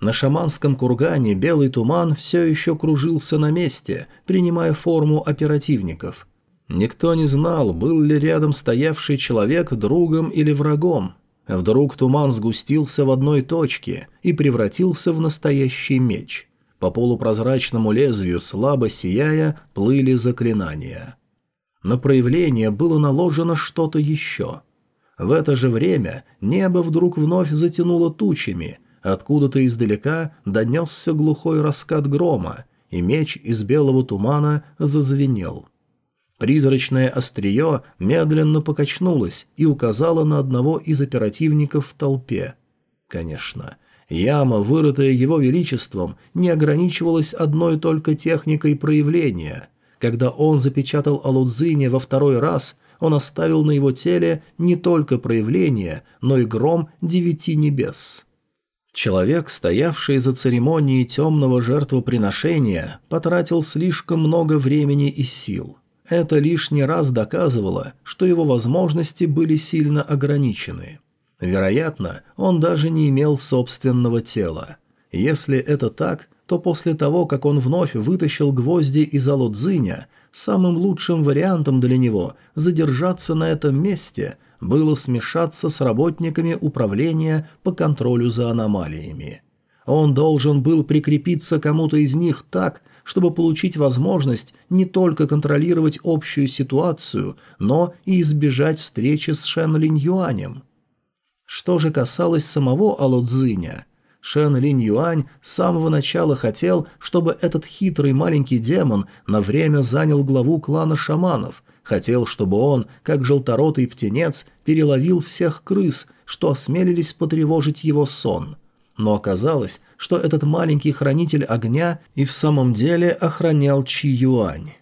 На шаманском кургане белый туман все еще кружился на месте, принимая форму оперативников – Никто не знал, был ли рядом стоявший человек другом или врагом. Вдруг туман сгустился в одной точке и превратился в настоящий меч. По полупрозрачному лезвию, слабо сияя, плыли заклинания. На проявление было наложено что-то еще. В это же время небо вдруг вновь затянуло тучами, откуда-то издалека донесся глухой раскат грома, и меч из белого тумана зазвенел – Призрачное острие медленно покачнулось и указало на одного из оперативников в толпе. Конечно, яма, вырытая его величеством, не ограничивалась одной только техникой проявления. Когда он запечатал Алудзине во второй раз, он оставил на его теле не только проявление, но и гром девяти небес. Человек, стоявший за церемонией темного жертвоприношения, потратил слишком много времени и сил – это лишний раз доказывало, что его возможности были сильно ограничены. Вероятно, он даже не имел собственного тела. Если это так, то после того, как он вновь вытащил гвозди из Алодзиня, самым лучшим вариантом для него задержаться на этом месте было смешаться с работниками управления по контролю за аномалиями. Он должен был прикрепиться кому-то из них так, чтобы получить возможность не только контролировать общую ситуацию, но и избежать встречи с Шен Линь Юанем. Что же касалось самого Алодзиня, Шен Линь Юань с самого начала хотел, чтобы этот хитрый маленький демон на время занял главу клана шаманов, хотел, чтобы он, как желторотый птенец, переловил всех крыс, что осмелились потревожить его сон – но оказалось, что этот маленький хранитель огня и в самом деле охранял Чи Юань.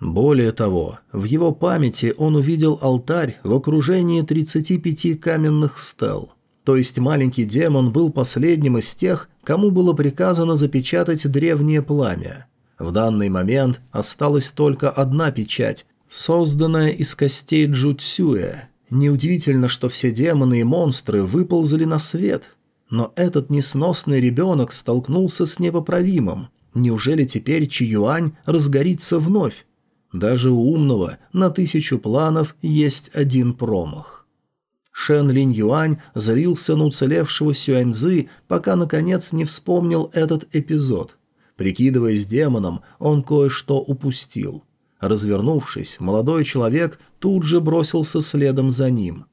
Более того, в его памяти он увидел алтарь в окружении 35 каменных стел. То есть маленький демон был последним из тех, кому было приказано запечатать древнее пламя. В данный момент осталась только одна печать, созданная из костей Джуцюэ. Неудивительно, что все демоны и монстры выползли на свет – но этот несносный ребенок столкнулся с непоправимым. Неужели теперь Чиюань разгорится вновь? Даже у умного на тысячу планов есть один промах. Шен Линь Юань зрился на уцелевшего Сюаньзы, пока, наконец, не вспомнил этот эпизод. Прикидываясь демоном, он кое-что упустил. Развернувшись, молодой человек тут же бросился следом за ним –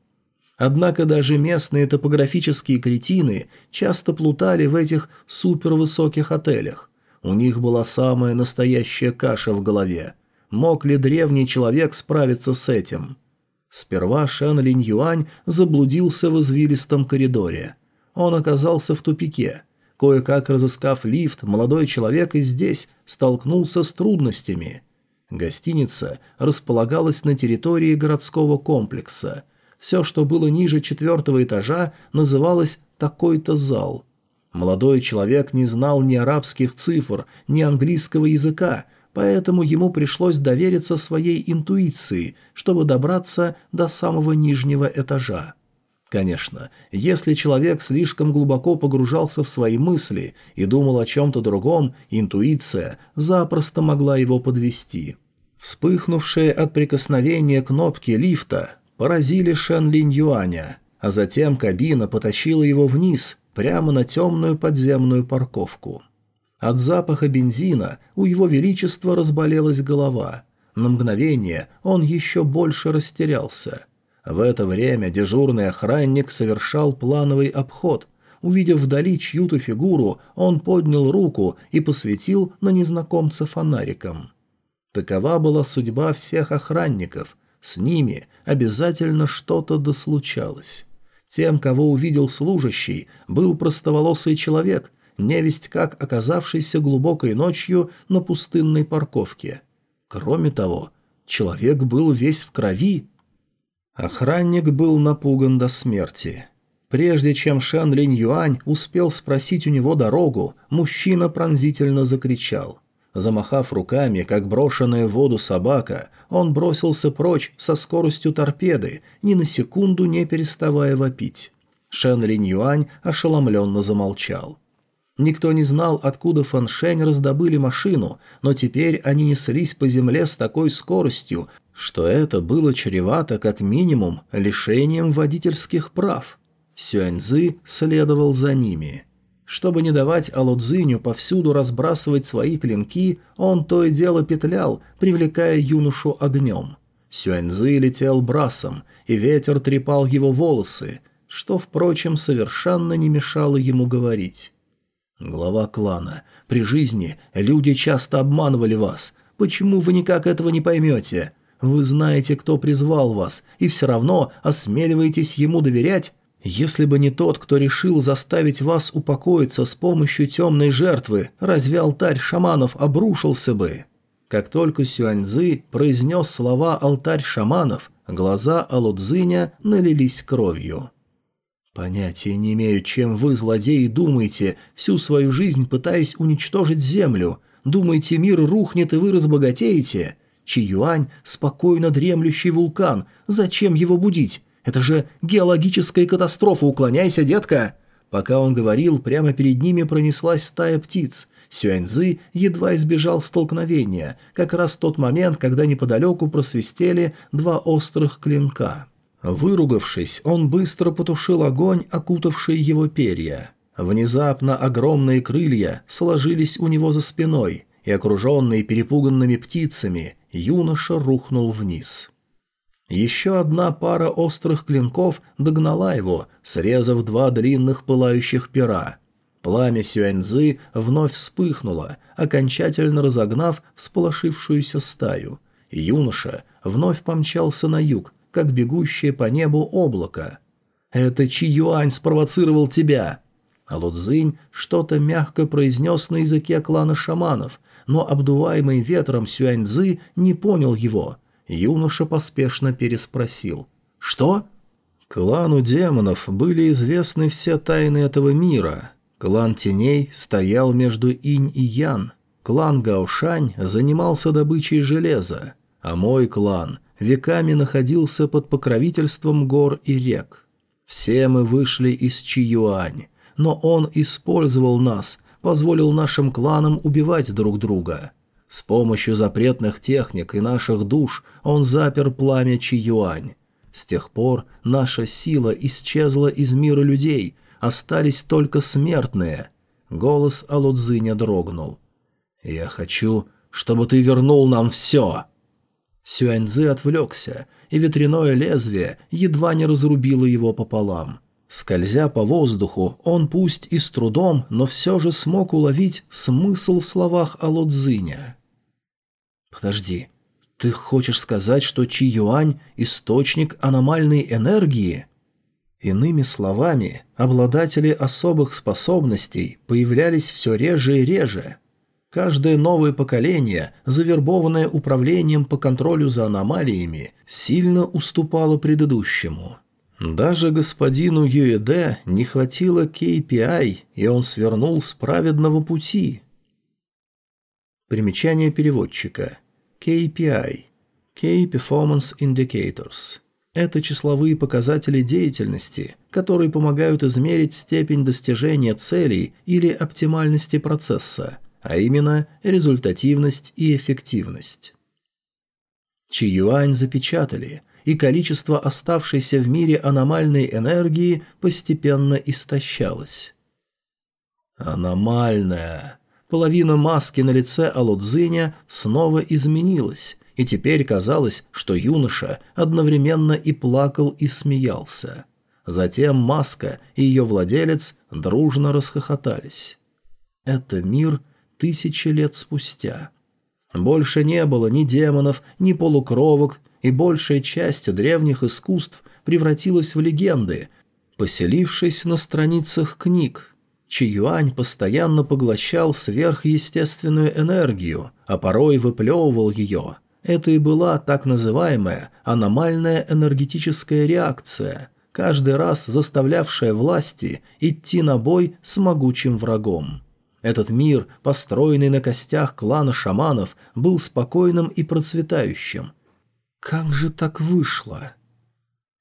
Однако даже местные топографические кретины часто плутали в этих супервысоких отелях. У них была самая настоящая каша в голове. Мог ли древний человек справиться с этим? Сперва Шэн Линь Юань заблудился в извилистом коридоре. Он оказался в тупике. Кое-как разыскав лифт, молодой человек и здесь столкнулся с трудностями. Гостиница располагалась на территории городского комплекса – все, что было ниже четвертого этажа, называлось «такой-то зал». Молодой человек не знал ни арабских цифр, ни английского языка, поэтому ему пришлось довериться своей интуиции, чтобы добраться до самого нижнего этажа. Конечно, если человек слишком глубоко погружался в свои мысли и думал о чем-то другом, интуиция запросто могла его подвести. Вспыхнувшая от прикосновения кнопки лифта поразили Шэн Линь Юаня, а затем кабина потащила его вниз, прямо на темную подземную парковку. От запаха бензина у его величества разболелась голова. На мгновение он еще больше растерялся. В это время дежурный охранник совершал плановый обход. Увидев вдали чью-то фигуру, он поднял руку и посветил на незнакомца фонариком. Такова была судьба всех охранников – с ними обязательно что-то дослучалось. Тем, кого увидел служащий, был простоволосый человек, невесть как оказавшийся глубокой ночью на пустынной парковке. Кроме того, человек был весь в крови. Охранник был напуган до смерти. Прежде чем Шан Линь Юань успел спросить у него дорогу, мужчина пронзительно закричал – Замахав руками, как брошенная в воду собака, он бросился прочь со скоростью торпеды, ни на секунду не переставая вопить. Шен Линь Юань ошеломленно замолчал. Никто не знал, откуда Фан Шень раздобыли машину, но теперь они неслись по земле с такой скоростью, что это было чревато, как минимум, лишением водительских прав. Сюаньзы следовал за ними – чтобы не давать Алудзиню повсюду разбрасывать свои клинки, он то и дело петлял, привлекая юношу огнем. Сюэньзы летел брасом, и ветер трепал его волосы, что, впрочем, совершенно не мешало ему говорить. «Глава клана, при жизни люди часто обманывали вас. Почему вы никак этого не поймете? Вы знаете, кто призвал вас, и все равно осмеливаетесь ему доверять? Если бы не тот, кто решил заставить вас упокоиться с помощью темной жертвы, разве алтарь шаманов обрушился бы?» Как только Сюаньзы произнес слова «алтарь шаманов», глаза Алудзиня налились кровью. «Понятия не имею, чем вы, злодеи, думаете, всю свою жизнь пытаясь уничтожить землю. Думаете, мир рухнет и вы разбогатеете? Чиюань – спокойно дремлющий вулкан, зачем его будить? Это же геологическая катастрофа, уклоняйся, детка!» Пока он говорил, прямо перед ними пронеслась стая птиц. Сюэньзы едва избежал столкновения, как раз в тот момент, когда неподалеку просвистели два острых клинка. Выругавшись, он быстро потушил огонь, окутавший его перья. Внезапно огромные крылья сложились у него за спиной, и, окруженный перепуганными птицами, юноша рухнул вниз. Еще одна пара острых клинков догнала его, срезав два длинных пылающих пера. Пламя Сюаньзы вновь вспыхнуло, окончательно разогнав всполошившуюся стаю. Юноша вновь помчался на юг, как бегущее по небу облако. «Это Чи Юань спровоцировал тебя!» А Лудзинь что-то мягко произнес на языке клана шаманов, но обдуваемый ветром Сюаньзы не понял его – Юноша поспешно переспросил. «Что?» Клану демонов были известны все тайны этого мира. Клан теней стоял между инь и ян. Клан Гаошань занимался добычей железа, а мой клан веками находился под покровительством гор и рек. Все мы вышли из Чиюань, но он использовал нас, позволил нашим кланам убивать друг друга – с помощью запретных техник и наших душ он запер пламя Чиюань. С тех пор наша сила исчезла из мира людей, остались только смертные. Голос Алудзиня дрогнул. «Я хочу, чтобы ты вернул нам все!» Сюаньзы отвлекся, и ветряное лезвие едва не разрубило его пополам. Скользя по воздуху, он пусть и с трудом, но все же смог уловить смысл в словах Алодзиня. Подожди, ты хочешь сказать, что Чи Юань – источник аномальной энергии? Иными словами, обладатели особых способностей появлялись все реже и реже. Каждое новое поколение, завербованное управлением по контролю за аномалиями, сильно уступало предыдущему. Даже господину Юэде не хватило KPI, и он свернул с праведного пути. Примечание переводчика – KPI – Key Performance Indicators. Это числовые показатели деятельности, которые помогают измерить степень достижения целей или оптимальности процесса, а именно результативность и эффективность. Чиюань запечатали, и количество оставшейся в мире аномальной энергии постепенно истощалось. «Аномальная!» Половина маски на лице Алодзиня снова изменилась, и теперь казалось, что юноша одновременно и плакал, и смеялся. Затем маска и ее владелец дружно расхохотались. Это мир тысячи лет спустя. Больше не было ни демонов, ни полукровок, и большая часть древних искусств превратилась в легенды, поселившись на страницах книг, Чиюань постоянно поглощал сверхъестественную энергию, а порой выплевывал ее. Это и была так называемая аномальная энергетическая реакция, каждый раз заставлявшая власти идти на бой с могучим врагом. Этот мир, построенный на костях клана шаманов, был спокойным и процветающим. Как же так вышло?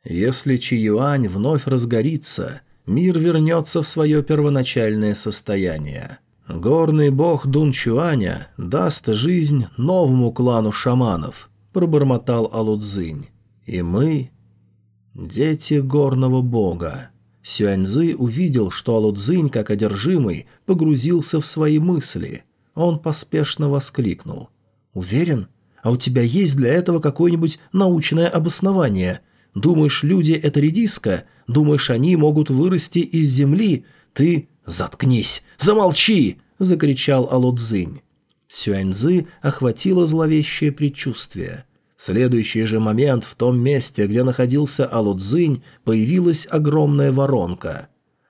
Если Чи Юань вновь разгорится, мир вернется в свое первоначальное состояние. Горный бог Дун Чуаня даст жизнь новому клану шаманов, пробормотал Алудзинь. И мы – дети горного бога. Сюаньзы увидел, что Алудзинь, как одержимый, погрузился в свои мысли. Он поспешно воскликнул. «Уверен? А у тебя есть для этого какое-нибудь научное обоснование? Думаешь, люди — это редиска? Думаешь, они могут вырасти из земли? Ты заткнись! Замолчи!» — закричал Алодзинь. Сюаньзы охватило зловещее предчувствие. В следующий же момент в том месте, где находился Алудзинь, появилась огромная воронка.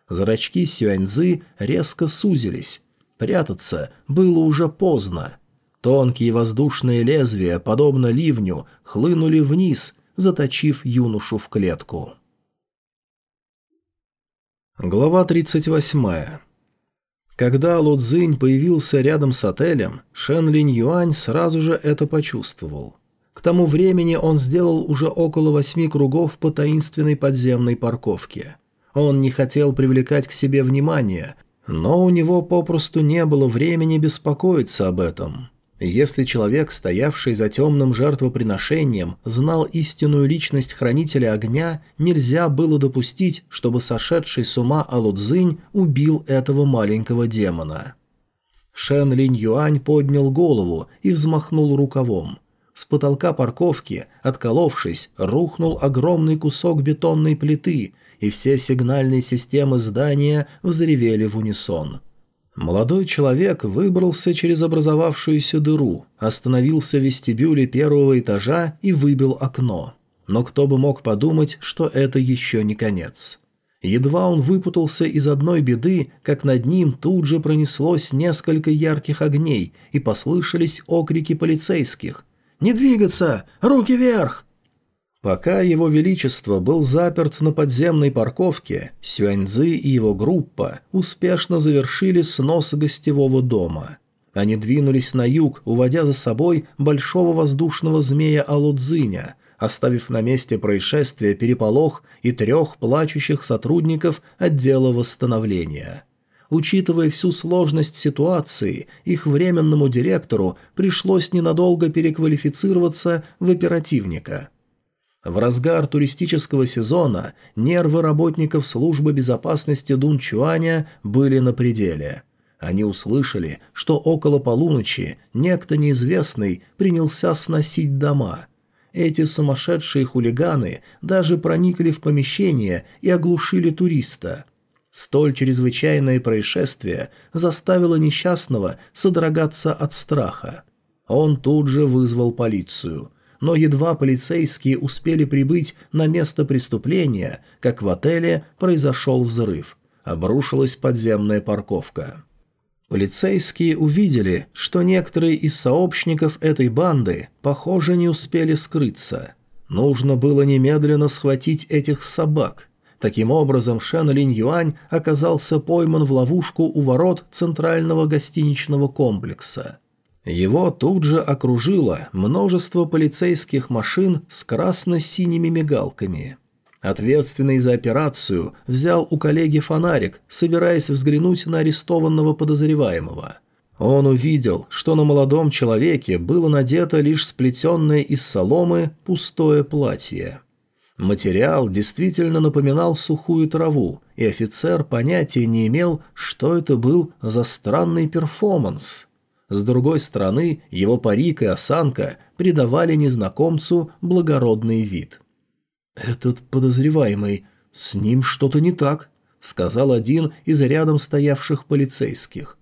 Зрачки Сюаньзы резко сузились. Прятаться было уже поздно. Тонкие воздушные лезвия, подобно ливню, хлынули вниз, заточив юношу в клетку. Глава 38. Когда Лодзинь появился рядом с отелем, Шенлин Юань сразу же это почувствовал. К тому времени он сделал уже около восьми кругов по таинственной подземной парковке. Он не хотел привлекать к себе внимание, но у него попросту не было времени беспокоиться об этом. Если человек, стоявший за темным жертвоприношением, знал истинную личность хранителя огня, нельзя было допустить, чтобы сошедший с ума Алудзинь убил этого маленького демона. Шен Линь Юань поднял голову и взмахнул рукавом. С потолка парковки, отколовшись, рухнул огромный кусок бетонной плиты, и все сигнальные системы здания взревели в унисон – Молодой человек выбрался через образовавшуюся дыру, остановился в вестибюле первого этажа и выбил окно. Но кто бы мог подумать, что это еще не конец. Едва он выпутался из одной беды, как над ним тут же пронеслось несколько ярких огней и послышались окрики полицейских. «Не двигаться! Руки вверх! Пока его величество был заперт на подземной парковке, Сюаньзы и его группа успешно завершили снос гостевого дома. Они двинулись на юг, уводя за собой большого воздушного змея Алудзиня, оставив на месте происшествия переполох и трех плачущих сотрудников отдела восстановления. Учитывая всю сложность ситуации, их временному директору пришлось ненадолго переквалифицироваться в оперативника – в разгар туристического сезона нервы работников службы безопасности Дунчуаня были на пределе. Они услышали, что около полуночи некто неизвестный принялся сносить дома. Эти сумасшедшие хулиганы даже проникли в помещение и оглушили туриста. Столь чрезвычайное происшествие заставило несчастного содрогаться от страха. Он тут же вызвал полицию – но едва полицейские успели прибыть на место преступления, как в отеле произошел взрыв. Обрушилась подземная парковка. Полицейские увидели, что некоторые из сообщников этой банды, похоже, не успели скрыться. Нужно было немедленно схватить этих собак. Таким образом, Шен Линь Юань оказался пойман в ловушку у ворот центрального гостиничного комплекса. Его тут же окружило множество полицейских машин с красно-синими мигалками. Ответственный за операцию взял у коллеги фонарик, собираясь взглянуть на арестованного подозреваемого. Он увидел, что на молодом человеке было надето лишь сплетенное из соломы пустое платье. Материал действительно напоминал сухую траву, и офицер понятия не имел, что это был за странный перформанс – с другой стороны, его парик и осанка придавали незнакомцу благородный вид. «Этот подозреваемый, с ним что-то не так», — сказал один из рядом стоявших полицейских.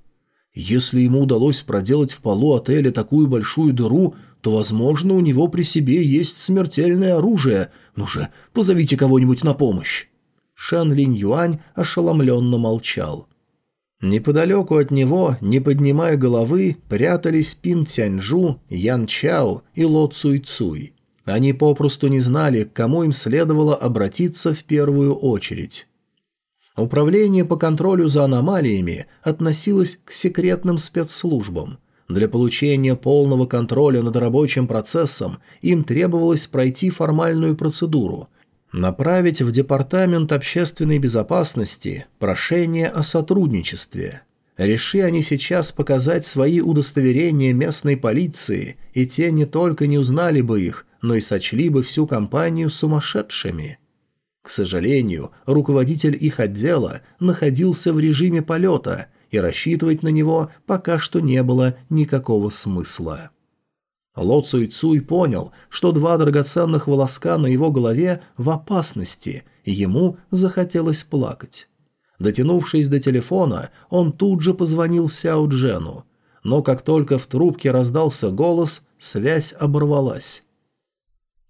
«Если ему удалось проделать в полу отеля такую большую дыру, то, возможно, у него при себе есть смертельное оружие. Ну же, позовите кого-нибудь на помощь!» Шан Линь Юань ошеломленно молчал. Неподалеку от него, не поднимая головы, прятались Пин Тяньжу, Ян Чао и Ло Цуй Цуй. Они попросту не знали, к кому им следовало обратиться в первую очередь. Управление по контролю за аномалиями относилось к секретным спецслужбам. Для получения полного контроля над рабочим процессом им требовалось пройти формальную процедуру – направить в Департамент общественной безопасности прошение о сотрудничестве. Реши они сейчас показать свои удостоверения местной полиции, и те не только не узнали бы их, но и сочли бы всю компанию сумасшедшими. К сожалению, руководитель их отдела находился в режиме полета, и рассчитывать на него пока что не было никакого смысла. Ло Цуй Цуй понял, что два драгоценных волоска на его голове в опасности, и ему захотелось плакать. Дотянувшись до телефона, он тут же позвонил Сяо Джену. Но как только в трубке раздался голос, связь оборвалась.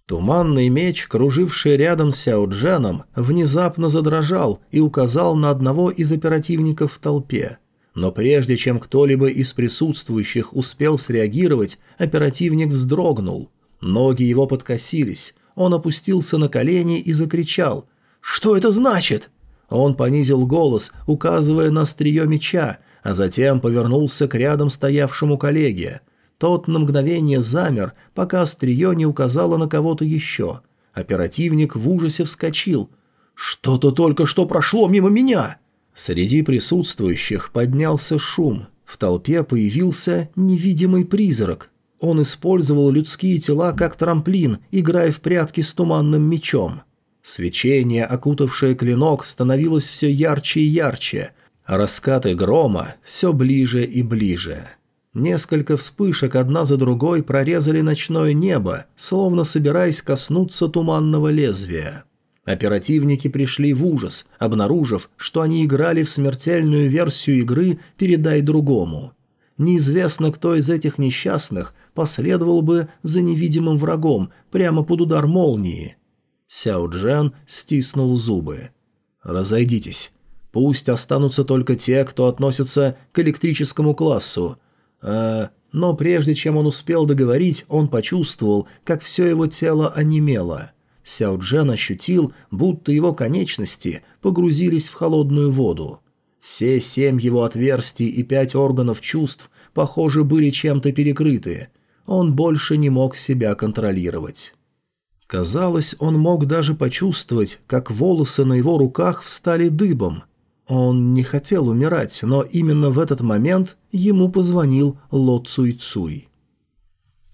Туманный меч, круживший рядом с Сяо Дженом, внезапно задрожал и указал на одного из оперативников в толпе – но прежде чем кто-либо из присутствующих успел среагировать, оперативник вздрогнул. Ноги его подкосились, он опустился на колени и закричал «Что это значит?» Он понизил голос, указывая на острие меча, а затем повернулся к рядом стоявшему коллеге. Тот на мгновение замер, пока острие не указало на кого-то еще. Оперативник в ужасе вскочил. «Что-то только что прошло мимо меня!» Среди присутствующих поднялся шум. В толпе появился невидимый призрак. Он использовал людские тела как трамплин, играя в прятки с туманным мечом. Свечение, окутавшее клинок, становилось все ярче и ярче, а раскаты грома все ближе и ближе. Несколько вспышек одна за другой прорезали ночное небо, словно собираясь коснуться туманного лезвия. Оперативники пришли в ужас, обнаружив, что они играли в смертельную версию игры «Передай другому». Неизвестно, кто из этих несчастных последовал бы за невидимым врагом прямо под удар молнии. Сяо Джен стиснул зубы. «Разойдитесь. Пусть останутся только те, кто относится к электрическому классу. Э, но прежде чем он успел договорить, он почувствовал, как все его тело онемело». Сяо Джен ощутил, будто его конечности погрузились в холодную воду. Все семь его отверстий и пять органов чувств, похоже, были чем-то перекрыты. Он больше не мог себя контролировать. Казалось, он мог даже почувствовать, как волосы на его руках встали дыбом. Он не хотел умирать, но именно в этот момент ему позвонил Ло Цуй Цуй.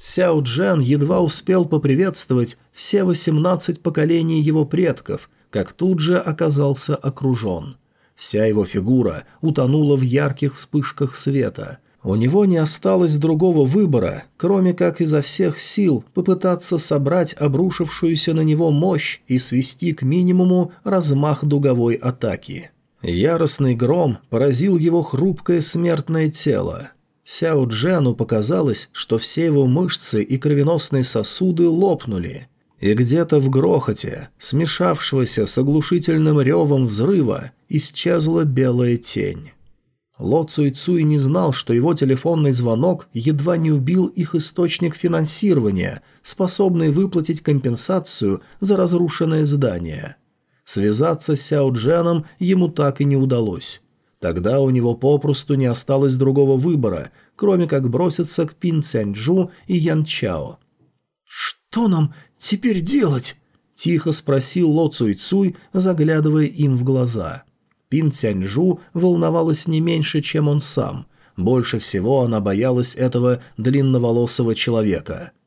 Сяо Джен едва успел поприветствовать все 18 поколений его предков, как тут же оказался окружен. Вся его фигура утонула в ярких вспышках света. У него не осталось другого выбора, кроме как изо всех сил попытаться собрать обрушившуюся на него мощь и свести к минимуму размах дуговой атаки. Яростный гром поразил его хрупкое смертное тело – Сяо Джану показалось, что все его мышцы и кровеносные сосуды лопнули. И где-то в грохоте, смешавшегося с оглушительным ревом взрыва, исчезла белая тень. Ло Цуй Цуй не знал, что его телефонный звонок едва не убил их источник финансирования, способный выплатить компенсацию за разрушенное здание. Связаться с Сяо Дженом ему так и не удалось. Тогда у него попросту не осталось другого выбора, кроме как броситься к Пин Цяньчжу и Ян Чао. «Что нам теперь делать?» – тихо спросил Ло Цуй Цуй, заглядывая им в глаза. Пин Цяньжу волновалась не меньше, чем он сам. Больше всего она боялась этого длинноволосого человека –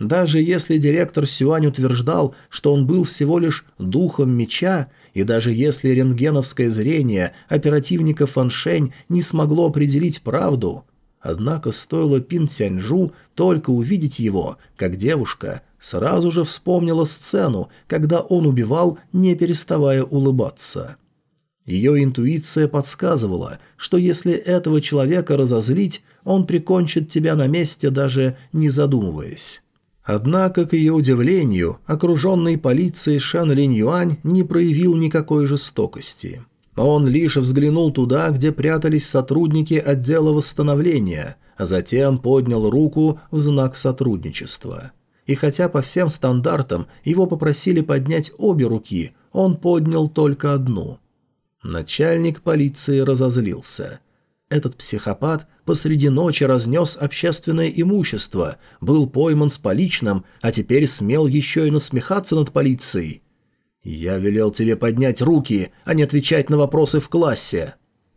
даже если директор Сюань утверждал, что он был всего лишь духом меча, и даже если рентгеновское зрение оперативника Фаншень не смогло определить правду, однако стоило Пин Цяньжу только увидеть его, как девушка сразу же вспомнила сцену, когда он убивал, не переставая улыбаться. Ее интуиция подсказывала, что если этого человека разозлить, он прикончит тебя на месте, даже не задумываясь. Однако, к ее удивлению, окруженный полицией Шан Линь Юань не проявил никакой жестокости. Он лишь взглянул туда, где прятались сотрудники отдела восстановления, а затем поднял руку в знак сотрудничества. И хотя по всем стандартам его попросили поднять обе руки, он поднял только одну. Начальник полиции разозлился – этот психопат посреди ночи разнес общественное имущество, был пойман с поличным, а теперь смел еще и насмехаться над полицией. «Я велел тебе поднять руки, а не отвечать на вопросы в классе!»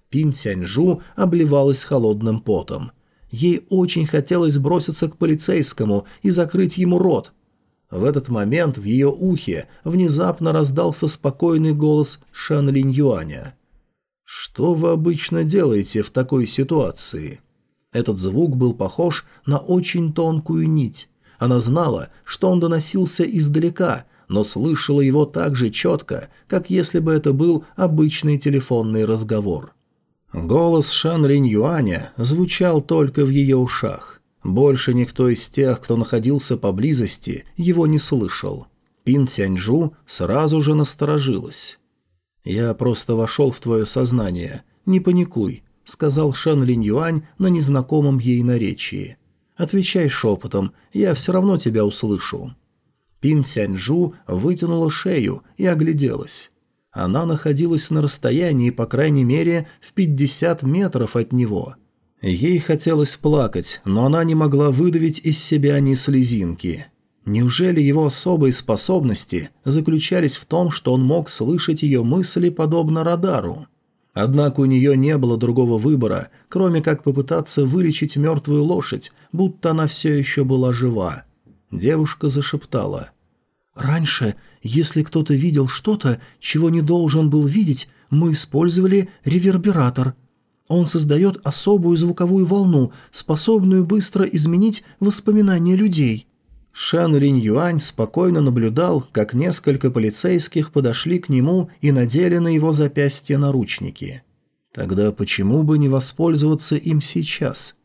Пин Тяньжу обливалась холодным потом. Ей очень хотелось броситься к полицейскому и закрыть ему рот. В этот момент в ее ухе внезапно раздался спокойный голос Шан Линь Юаня. «Что вы обычно делаете в такой ситуации?» Этот звук был похож на очень тонкую нить. Она знала, что он доносился издалека, но слышала его так же четко, как если бы это был обычный телефонный разговор. Голос Шан Ринь Юаня звучал только в ее ушах. Больше никто из тех, кто находился поблизости, его не слышал. Пин Тяньжу сразу же насторожилась. «Я просто вошел в твое сознание. Не паникуй», — сказал Шан Линь Юань на незнакомом ей наречии. «Отвечай шепотом, я все равно тебя услышу». Пин Сяньжу вытянула шею и огляделась. Она находилась на расстоянии, по крайней мере, в 50 метров от него. Ей хотелось плакать, но она не могла выдавить из себя ни слезинки. Неужели его особые способности заключались в том, что он мог слышать ее мысли подобно радару? Однако у нее не было другого выбора, кроме как попытаться вылечить мертвую лошадь, будто она все еще была жива. Девушка зашептала. «Раньше, если кто-то видел что-то, чего не должен был видеть, мы использовали ревербератор. Он создает особую звуковую волну, способную быстро изменить воспоминания людей». Шан Линь Юань спокойно наблюдал, как несколько полицейских подошли к нему и надели на его запястье наручники. Тогда почему бы не воспользоваться им сейчас?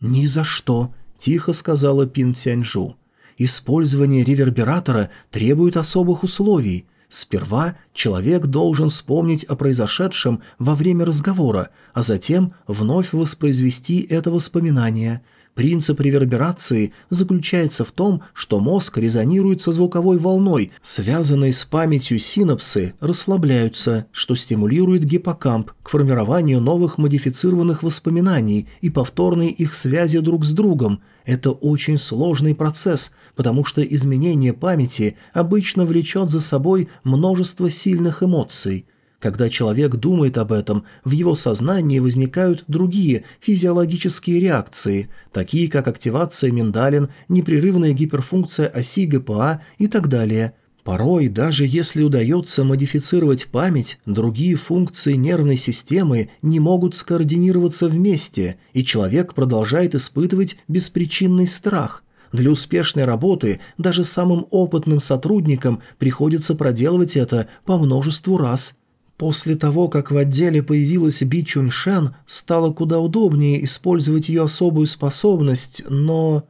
«Ни за что», – тихо сказала Пин Цяньжу. «Использование ревербератора требует особых условий. Сперва человек должен вспомнить о произошедшем во время разговора, а затем вновь воспроизвести это воспоминание – Принцип реверберации заключается в том, что мозг резонирует со звуковой волной, связанной с памятью синапсы расслабляются, что стимулирует гиппокамп к формированию новых модифицированных воспоминаний и повторной их связи друг с другом. Это очень сложный процесс, потому что изменение памяти обычно влечет за собой множество сильных эмоций – когда человек думает об этом, в его сознании возникают другие физиологические реакции, такие как активация миндалин, непрерывная гиперфункция оси ГПА и так далее. Порой, даже если удается модифицировать память, другие функции нервной системы не могут скоординироваться вместе, и человек продолжает испытывать беспричинный страх, для успешной работы даже самым опытным сотрудникам приходится проделывать это по множеству раз. После того, как в отделе появилась Би Чун Шен, стало куда удобнее использовать ее особую способность, но...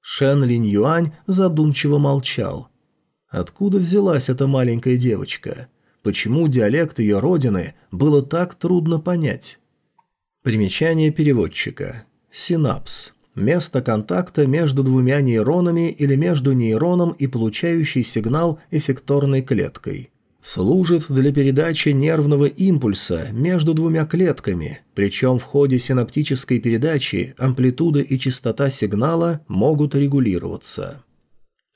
Шен Линь Юань задумчиво молчал. Откуда взялась эта маленькая девочка? Почему диалект ее родины было так трудно понять? Примечание переводчика. Синапс. Место контакта между двумя нейронами или между нейроном и получающий сигнал эффекторной клеткой – служит для передачи нервного импульса между двумя клетками, причем в ходе синаптической передачи амплитуда и частота сигнала могут регулироваться.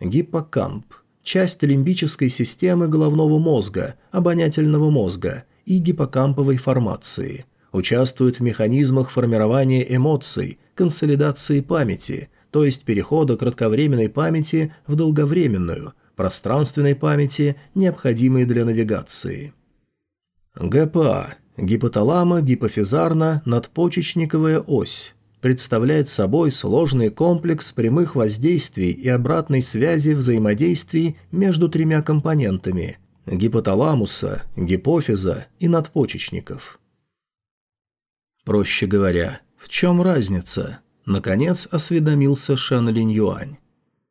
Гиппокамп – часть лимбической системы головного мозга, обонятельного мозга и гиппокамповой формации. Участвует в механизмах формирования эмоций, консолидации памяти, то есть перехода кратковременной памяти в долговременную – пространственной памяти, необходимой для навигации. ГПА – гипоталама-гипофизарно-надпочечниковая ось – представляет собой сложный комплекс прямых воздействий и обратной связи взаимодействий между тремя компонентами – гипоталамуса, гипофиза и надпочечников. Проще говоря, в чем разница? Наконец осведомился Шан Линь Юань.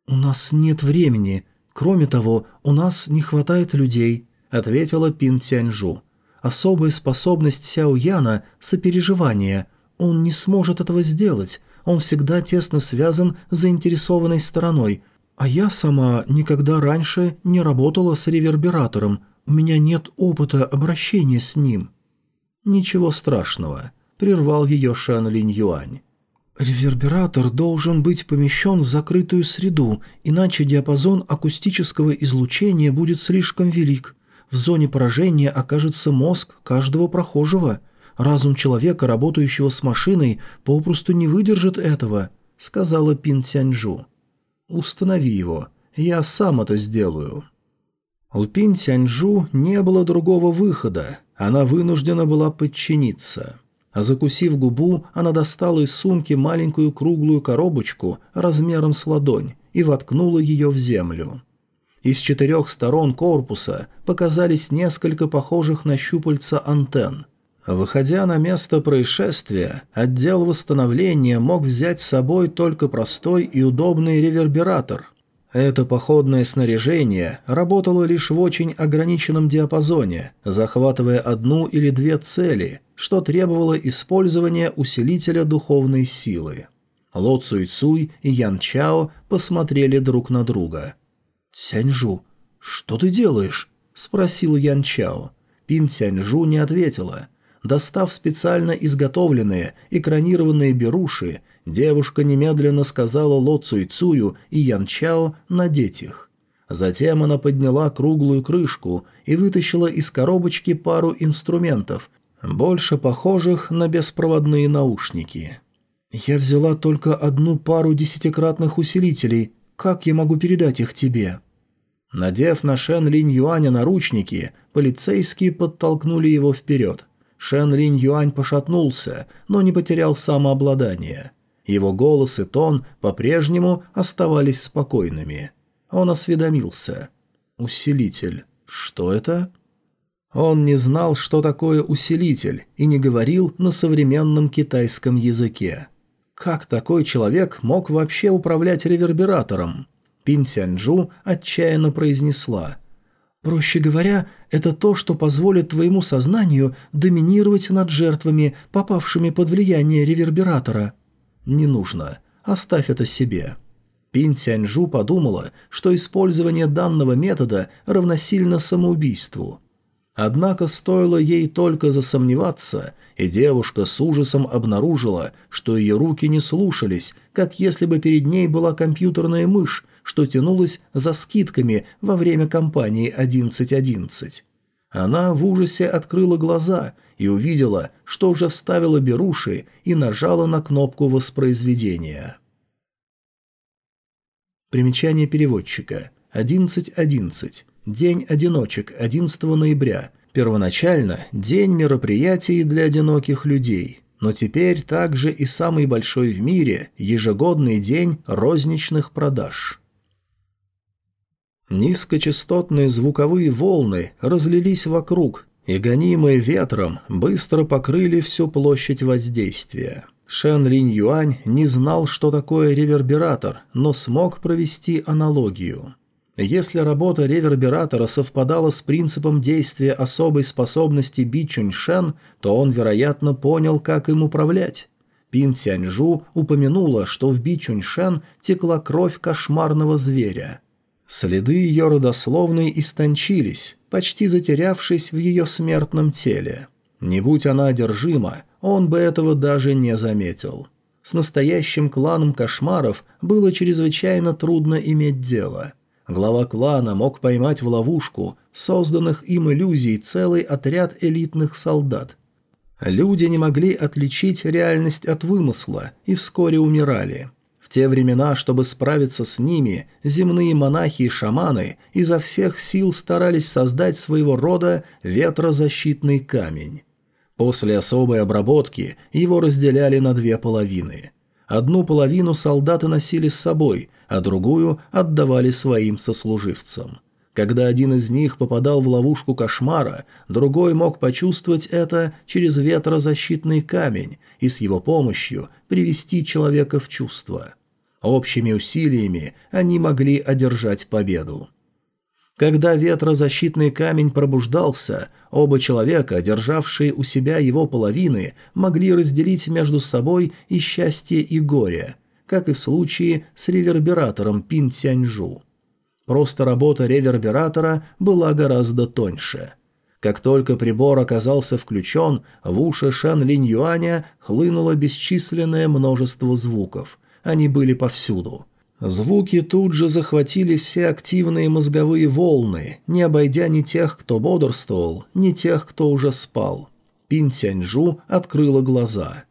«У нас нет времени», «Кроме того, у нас не хватает людей», – ответила Пин Цяньжу. «Особая способность Сяо Яна – сопереживание. Он не сможет этого сделать. Он всегда тесно связан с заинтересованной стороной. А я сама никогда раньше не работала с ревербератором. У меня нет опыта обращения с ним». «Ничего страшного», – прервал ее Шан Линь Юань. Ревербератор должен быть помещен в закрытую среду, иначе диапазон акустического излучения будет слишком велик. В зоне поражения окажется мозг каждого прохожего. Разум человека, работающего с машиной, попросту не выдержит этого», — сказала Пин Тяньжу. «Установи его. Я сам это сделаю». У Пин Тяньжу не было другого выхода. Она вынуждена была подчиниться. А закусив губу, она достала из сумки маленькую круглую коробочку размером с ладонь и воткнула ее в землю. Из четырех сторон корпуса показались несколько похожих на щупальца антенн. Выходя на место происшествия, отдел восстановления мог взять с собой только простой и удобный ревербератор – это походное снаряжение работало лишь в очень ограниченном диапазоне, захватывая одну или две цели, что требовало использования усилителя духовной силы. Ло Цуй Цуй и Ян Чао посмотрели друг на друга. Сяньжу, что ты делаешь?» – спросил Ян Чао. Пин Сяньжу не ответила. Достав специально изготовленные экранированные беруши, девушка немедленно сказала Ло Цуй Цую и Ян Чао на детях. Затем она подняла круглую крышку и вытащила из коробочки пару инструментов, больше похожих на беспроводные наушники. «Я взяла только одну пару десятикратных усилителей. Как я могу передать их тебе?» Надев на Шен Линь Юаня наручники, полицейские подтолкнули его вперед. Шен Линь Юань пошатнулся, но не потерял самообладание. Его голос и тон по-прежнему оставались спокойными. Он осведомился. «Усилитель. Что это?» Он не знал, что такое усилитель, и не говорил на современном китайском языке. Как такой человек мог вообще управлять ревербератором? Пин Цянджу отчаянно произнесла. «Проще говоря, это то, что позволит твоему сознанию доминировать над жертвами, попавшими под влияние ревербератора». Не нужно. Оставь это себе». Пин Цяньжу подумала, что использование данного метода равносильно самоубийству. Однако стоило ей только засомневаться, и девушка с ужасом обнаружила, что ее руки не слушались, как если бы перед ней была компьютерная мышь, что тянулась за скидками во время кампании 11.11. .11. Она в ужасе открыла глаза и увидела, что уже вставила беруши и нажала на кнопку воспроизведения. Примечание переводчика. 11.11. .11. День одиночек 11 ноября. Первоначально день мероприятий для одиноких людей, но теперь также и самый большой в мире ежегодный день розничных продаж. Низкочастотные звуковые волны разлились вокруг, и, гонимые ветром, быстро покрыли всю площадь воздействия. Шен Линь Юань не знал, что такое ревербератор, но смог провести аналогию. Если работа ревербератора совпадала с принципом действия особой способности Би Чунь Шен, то он, вероятно, понял, как им управлять. Пин Тяньжу упомянула, что в Би Чунь Шен текла кровь кошмарного зверя – Следы ее родословной истончились, почти затерявшись в ее смертном теле. Не будь она одержима, он бы этого даже не заметил. С настоящим кланом кошмаров было чрезвычайно трудно иметь дело. Глава клана мог поймать в ловушку созданных им иллюзий целый отряд элитных солдат. Люди не могли отличить реальность от вымысла и вскоре умирали – те времена, чтобы справиться с ними, земные монахи и шаманы изо всех сил старались создать своего рода ветрозащитный камень. После особой обработки его разделяли на две половины. Одну половину солдаты носили с собой, а другую отдавали своим сослуживцам. Когда один из них попадал в ловушку кошмара, другой мог почувствовать это через ветрозащитный камень и с его помощью привести человека в чувство. Общими усилиями они могли одержать победу. Когда ветрозащитный камень пробуждался, оба человека, державшие у себя его половины, могли разделить между собой и счастье, и горе, как и в случае с ревербератором Пин Тяньжу. Просто работа ревербератора была гораздо тоньше. Как только прибор оказался включен, в уши Шан Линь Юаня хлынуло бесчисленное множество звуков – они были повсюду. Звуки тут же захватили все активные мозговые волны, не обойдя ни тех, кто бодрствовал, ни тех, кто уже спал. Пин Тяньжу открыла глаза.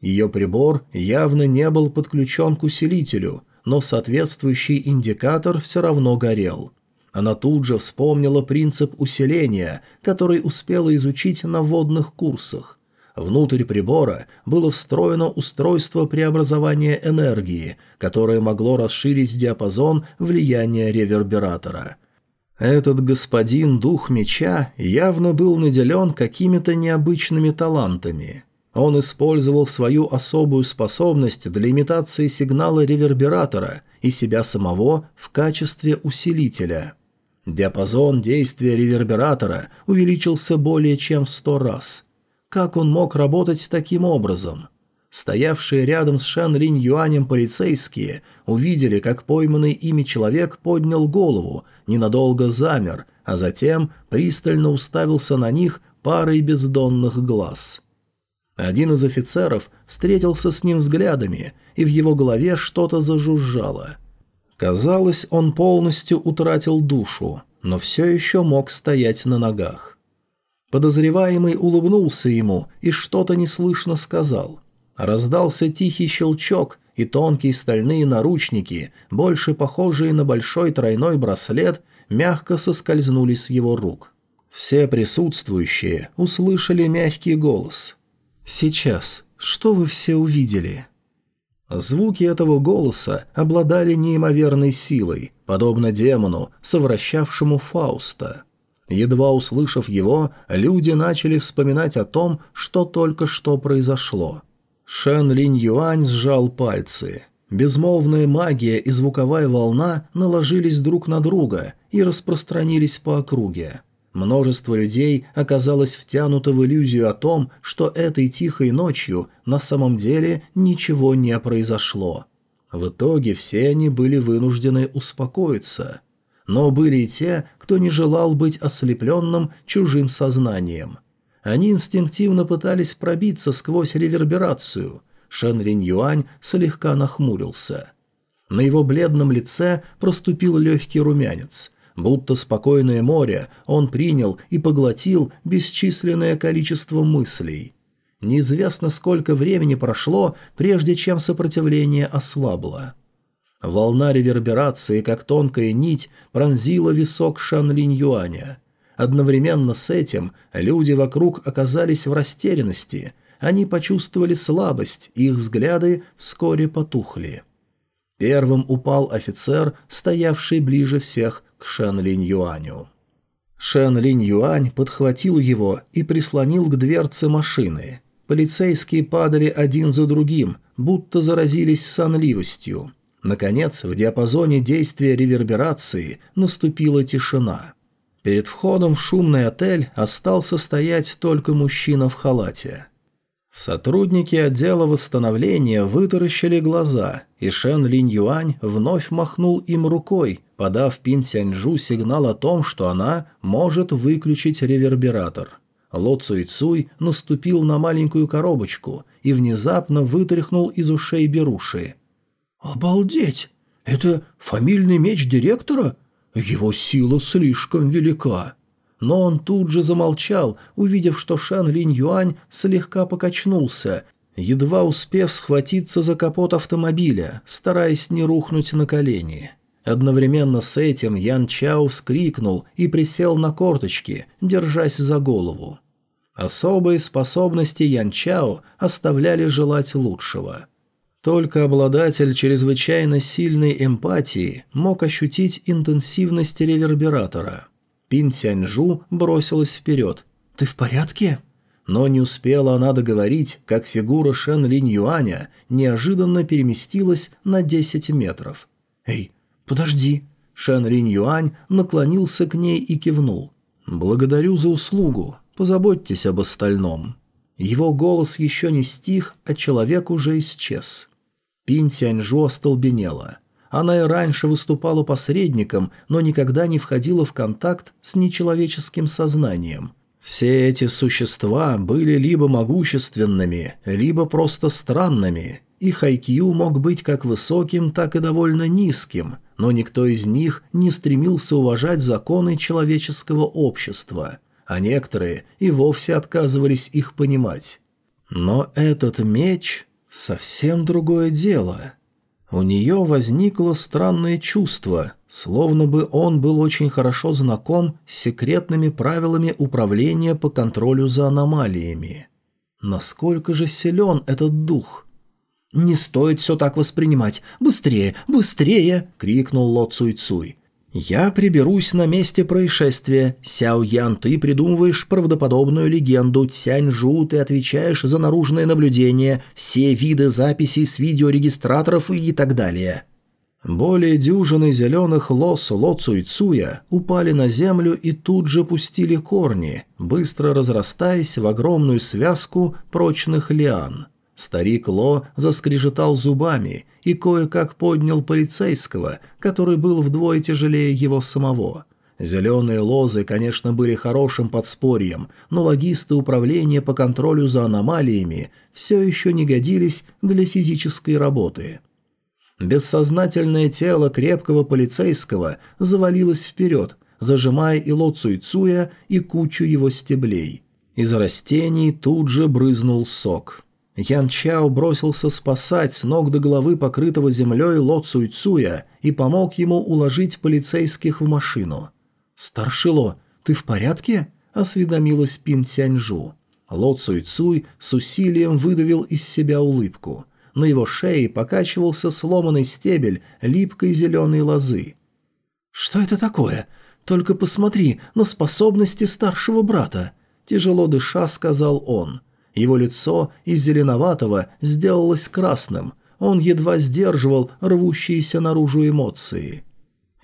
Ее прибор явно не был подключен к усилителю, но соответствующий индикатор все равно горел. Она тут же вспомнила принцип усиления, который успела изучить на водных курсах. Внутрь прибора было встроено устройство преобразования энергии, которое могло расширить диапазон влияния ревербератора. Этот господин дух меча явно был наделен какими-то необычными талантами. Он использовал свою особую способность для имитации сигнала ревербератора и себя самого в качестве усилителя. Диапазон действия ревербератора увеличился более чем в сто раз – как он мог работать таким образом? Стоявшие рядом с Шан Линь Юанем полицейские увидели, как пойманный ими человек поднял голову, ненадолго замер, а затем пристально уставился на них парой бездонных глаз. Один из офицеров встретился с ним взглядами, и в его голове что-то зажужжало. Казалось, он полностью утратил душу, но все еще мог стоять на ногах. Подозреваемый улыбнулся ему и что-то неслышно сказал. Раздался тихий щелчок, и тонкие стальные наручники, больше похожие на большой тройной браслет, мягко соскользнули с его рук. Все присутствующие услышали мягкий голос. «Сейчас, что вы все увидели?» Звуки этого голоса обладали неимоверной силой, подобно демону, совращавшему Фауста – Едва услышав его, люди начали вспоминать о том, что только что произошло. Шен Линь Юань сжал пальцы. Безмолвная магия и звуковая волна наложились друг на друга и распространились по округе. Множество людей оказалось втянуто в иллюзию о том, что этой тихой ночью на самом деле ничего не произошло. В итоге все они были вынуждены успокоиться – но были и те, кто не желал быть ослепленным чужим сознанием. Они инстинктивно пытались пробиться сквозь реверберацию. Шен Рин Юань слегка нахмурился. На его бледном лице проступил легкий румянец. Будто спокойное море он принял и поглотил бесчисленное количество мыслей. Неизвестно, сколько времени прошло, прежде чем сопротивление ослабло. Волна реверберации, как тонкая нить, пронзила висок Шанлинь-Юаня. Одновременно с этим люди вокруг оказались в растерянности. Они почувствовали слабость, и их взгляды вскоре потухли. Первым упал офицер, стоявший ближе всех к Шанлинь-Юаню. Шен Линь Юань подхватил его и прислонил к дверце машины. Полицейские падали один за другим, будто заразились сонливостью. Наконец, в диапазоне действия реверберации наступила тишина. Перед входом в шумный отель остался стоять только мужчина в халате. Сотрудники отдела восстановления вытаращили глаза, и Шен Линь Юань вновь махнул им рукой, подав Пин Сяньжу сигнал о том, что она может выключить ревербератор. Ло Цуй Цуй наступил на маленькую коробочку и внезапно вытряхнул из ушей беруши – «Обалдеть! Это фамильный меч директора? Его сила слишком велика!» Но он тут же замолчал, увидев, что Шан Линь Юань слегка покачнулся, едва успев схватиться за капот автомобиля, стараясь не рухнуть на колени. Одновременно с этим Ян Чао вскрикнул и присел на корточки, держась за голову. Особые способности Ян Чао оставляли желать лучшего – только обладатель чрезвычайно сильной эмпатии мог ощутить интенсивность ревербератора. Пин Тяньжу бросилась вперед. «Ты в порядке?» Но не успела она договорить, как фигура Шен Линь Юаня неожиданно переместилась на 10 метров. «Эй, подожди!» Шен Линь Юань наклонился к ней и кивнул. «Благодарю за услугу. Позаботьтесь об остальном». Его голос еще не стих, а человек уже исчез. Пин Тяньжу остолбенела. Она и раньше выступала посредником, но никогда не входила в контакт с нечеловеческим сознанием. Все эти существа были либо могущественными, либо просто странными. Их IQ мог быть как высоким, так и довольно низким, но никто из них не стремился уважать законы человеческого общества – а некоторые и вовсе отказывались их понимать. Но этот меч — совсем другое дело. У нее возникло странное чувство, словно бы он был очень хорошо знаком с секретными правилами управления по контролю за аномалиями. Насколько же силен этот дух? «Не стоит все так воспринимать! Быстрее! Быстрее!» — крикнул Ло Цуй Цуй. «Я приберусь на месте происшествия. Сяо Ян, ты придумываешь правдоподобную легенду. Тянь Жу, ты отвечаешь за наружное наблюдение, все виды записей с видеорегистраторов и так далее». Более дюжины зеленых лос Ло Цуйцуя упали на землю и тут же пустили корни, быстро разрастаясь в огромную связку прочных лиан – Старик Ло заскрежетал зубами и кое-как поднял полицейского, который был вдвое тяжелее его самого. Зеленые лозы, конечно, были хорошим подспорьем, но логисты управления по контролю за аномалиями все еще не годились для физической работы. Бессознательное тело крепкого полицейского завалилось вперед, зажимая и Ло Цуйцуя, и кучу его стеблей. Из растений тут же брызнул сок. Ян Чао бросился спасать с ног до головы покрытого землей Ло Цуй Цуя и помог ему уложить полицейских в машину. «Старший Ло, ты в порядке?» – осведомилась Пин Тяньжу. Ло Цуй Цуй с усилием выдавил из себя улыбку. На его шее покачивался сломанный стебель липкой зеленой лозы. «Что это такое? Только посмотри на способности старшего брата!» – тяжело дыша сказал он – его лицо из зеленоватого сделалось красным. Он едва сдерживал рвущиеся наружу эмоции.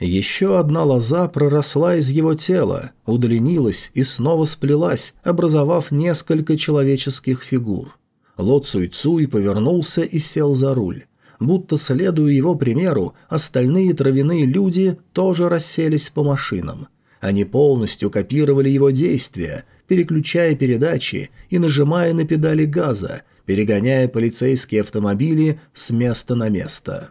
Еще одна лоза проросла из его тела, удлинилась и снова сплелась, образовав несколько человеческих фигур. Ло Цуй Цуй повернулся и сел за руль. Будто следуя его примеру, остальные травяные люди тоже расселись по машинам. Они полностью копировали его действия, переключая передачи и нажимая на педали газа, перегоняя полицейские автомобили с места на место.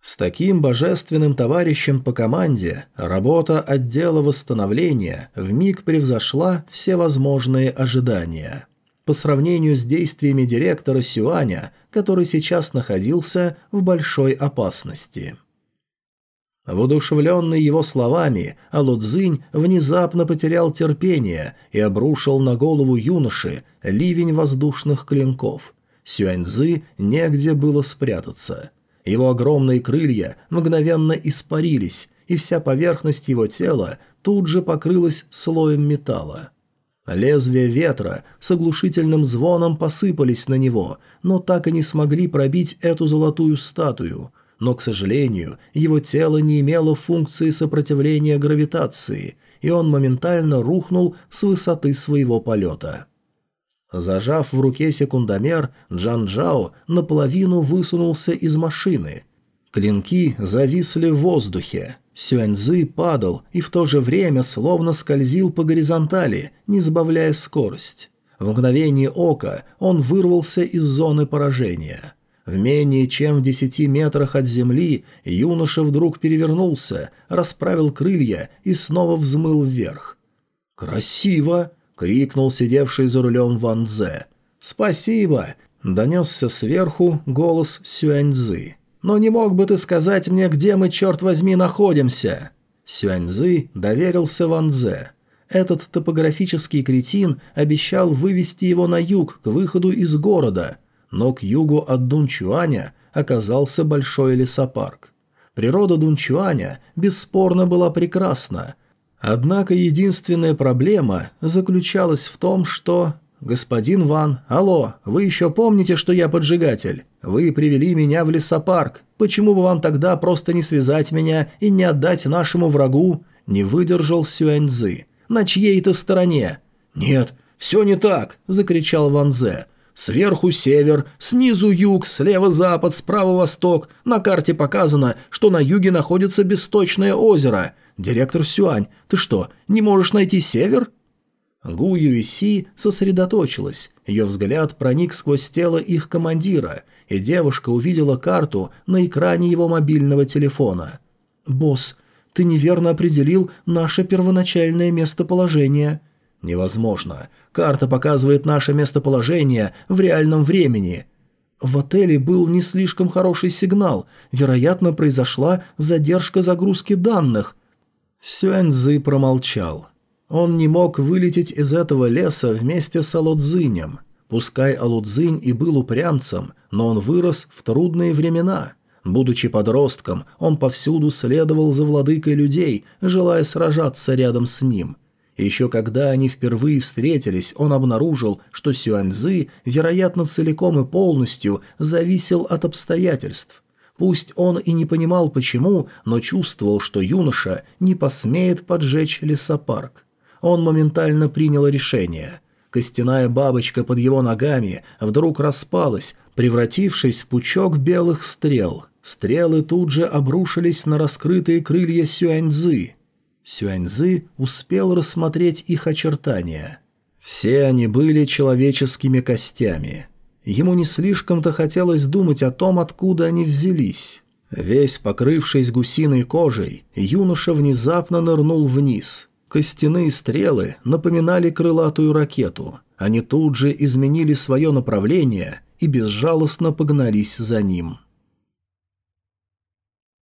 С таким божественным товарищем по команде работа отдела восстановления в миг превзошла все возможные ожидания. По сравнению с действиями директора Сюаня, который сейчас находился в большой опасности – Воодушевленный его словами, Алудзинь внезапно потерял терпение и обрушил на голову юноши ливень воздушных клинков. Сюаньзы негде было спрятаться. Его огромные крылья мгновенно испарились, и вся поверхность его тела тут же покрылась слоем металла. Лезвия ветра с оглушительным звоном посыпались на него, но так и не смогли пробить эту золотую статую – но, к сожалению, его тело не имело функции сопротивления гравитации, и он моментально рухнул с высоты своего полета. Зажав в руке секундомер, Джан Джао наполовину высунулся из машины. Клинки зависли в воздухе. Сюэньзи падал и в то же время словно скользил по горизонтали, не сбавляя скорость. В мгновение ока он вырвался из зоны поражения – в менее чем в десяти метрах от земли юноша вдруг перевернулся, расправил крылья и снова взмыл вверх. «Красиво!» — крикнул сидевший за рулем Ван Дзе. «Спасибо!» — донесся сверху голос Сюаньзы. «Но не мог бы ты сказать мне, где мы, черт возьми, находимся?» Сюаньзы доверился Ван Дзе. Этот топографический кретин обещал вывести его на юг, к выходу из города, но к югу от Дунчуаня оказался большой лесопарк. Природа Дунчуаня бесспорно была прекрасна, однако единственная проблема заключалась в том, что... «Господин Ван, алло, вы еще помните, что я поджигатель? Вы привели меня в лесопарк. Почему бы вам тогда просто не связать меня и не отдать нашему врагу?» Не выдержал Сюэньзы. «На чьей-то стороне?» «Нет, все не так!» – закричал Ван Зе. Сверху север, снизу юг, слева запад, справа восток. На карте показано, что на юге находится бесточное озеро. Директор Сюань, ты что, не можешь найти север? Гу Юиси сосредоточилась. Ее взгляд проник сквозь тело их командира, и девушка увидела карту на экране его мобильного телефона. «Босс, ты неверно определил наше первоначальное местоположение», Невозможно. Карта показывает наше местоположение в реальном времени. В отеле был не слишком хороший сигнал. Вероятно, произошла задержка загрузки данных. Сюэнзи промолчал. Он не мог вылететь из этого леса вместе с Алудзинем. Пускай Алудзинь и был упрямцем, но он вырос в трудные времена. Будучи подростком, он повсюду следовал за владыкой людей, желая сражаться рядом с ним – еще когда они впервые встретились, он обнаружил, что Сюаньзы, вероятно, целиком и полностью зависел от обстоятельств. Пусть он и не понимал почему, но чувствовал, что юноша не посмеет поджечь лесопарк. Он моментально принял решение. Костяная бабочка под его ногами вдруг распалась, превратившись в пучок белых стрел. Стрелы тут же обрушились на раскрытые крылья Сюаньзы – Сюаньзы успел рассмотреть их очертания. Все они были человеческими костями. Ему не слишком-то хотелось думать о том, откуда они взялись. Весь покрывшись гусиной кожей, юноша внезапно нырнул вниз. Костяные стрелы напоминали крылатую ракету. Они тут же изменили свое направление и безжалостно погнались за ним.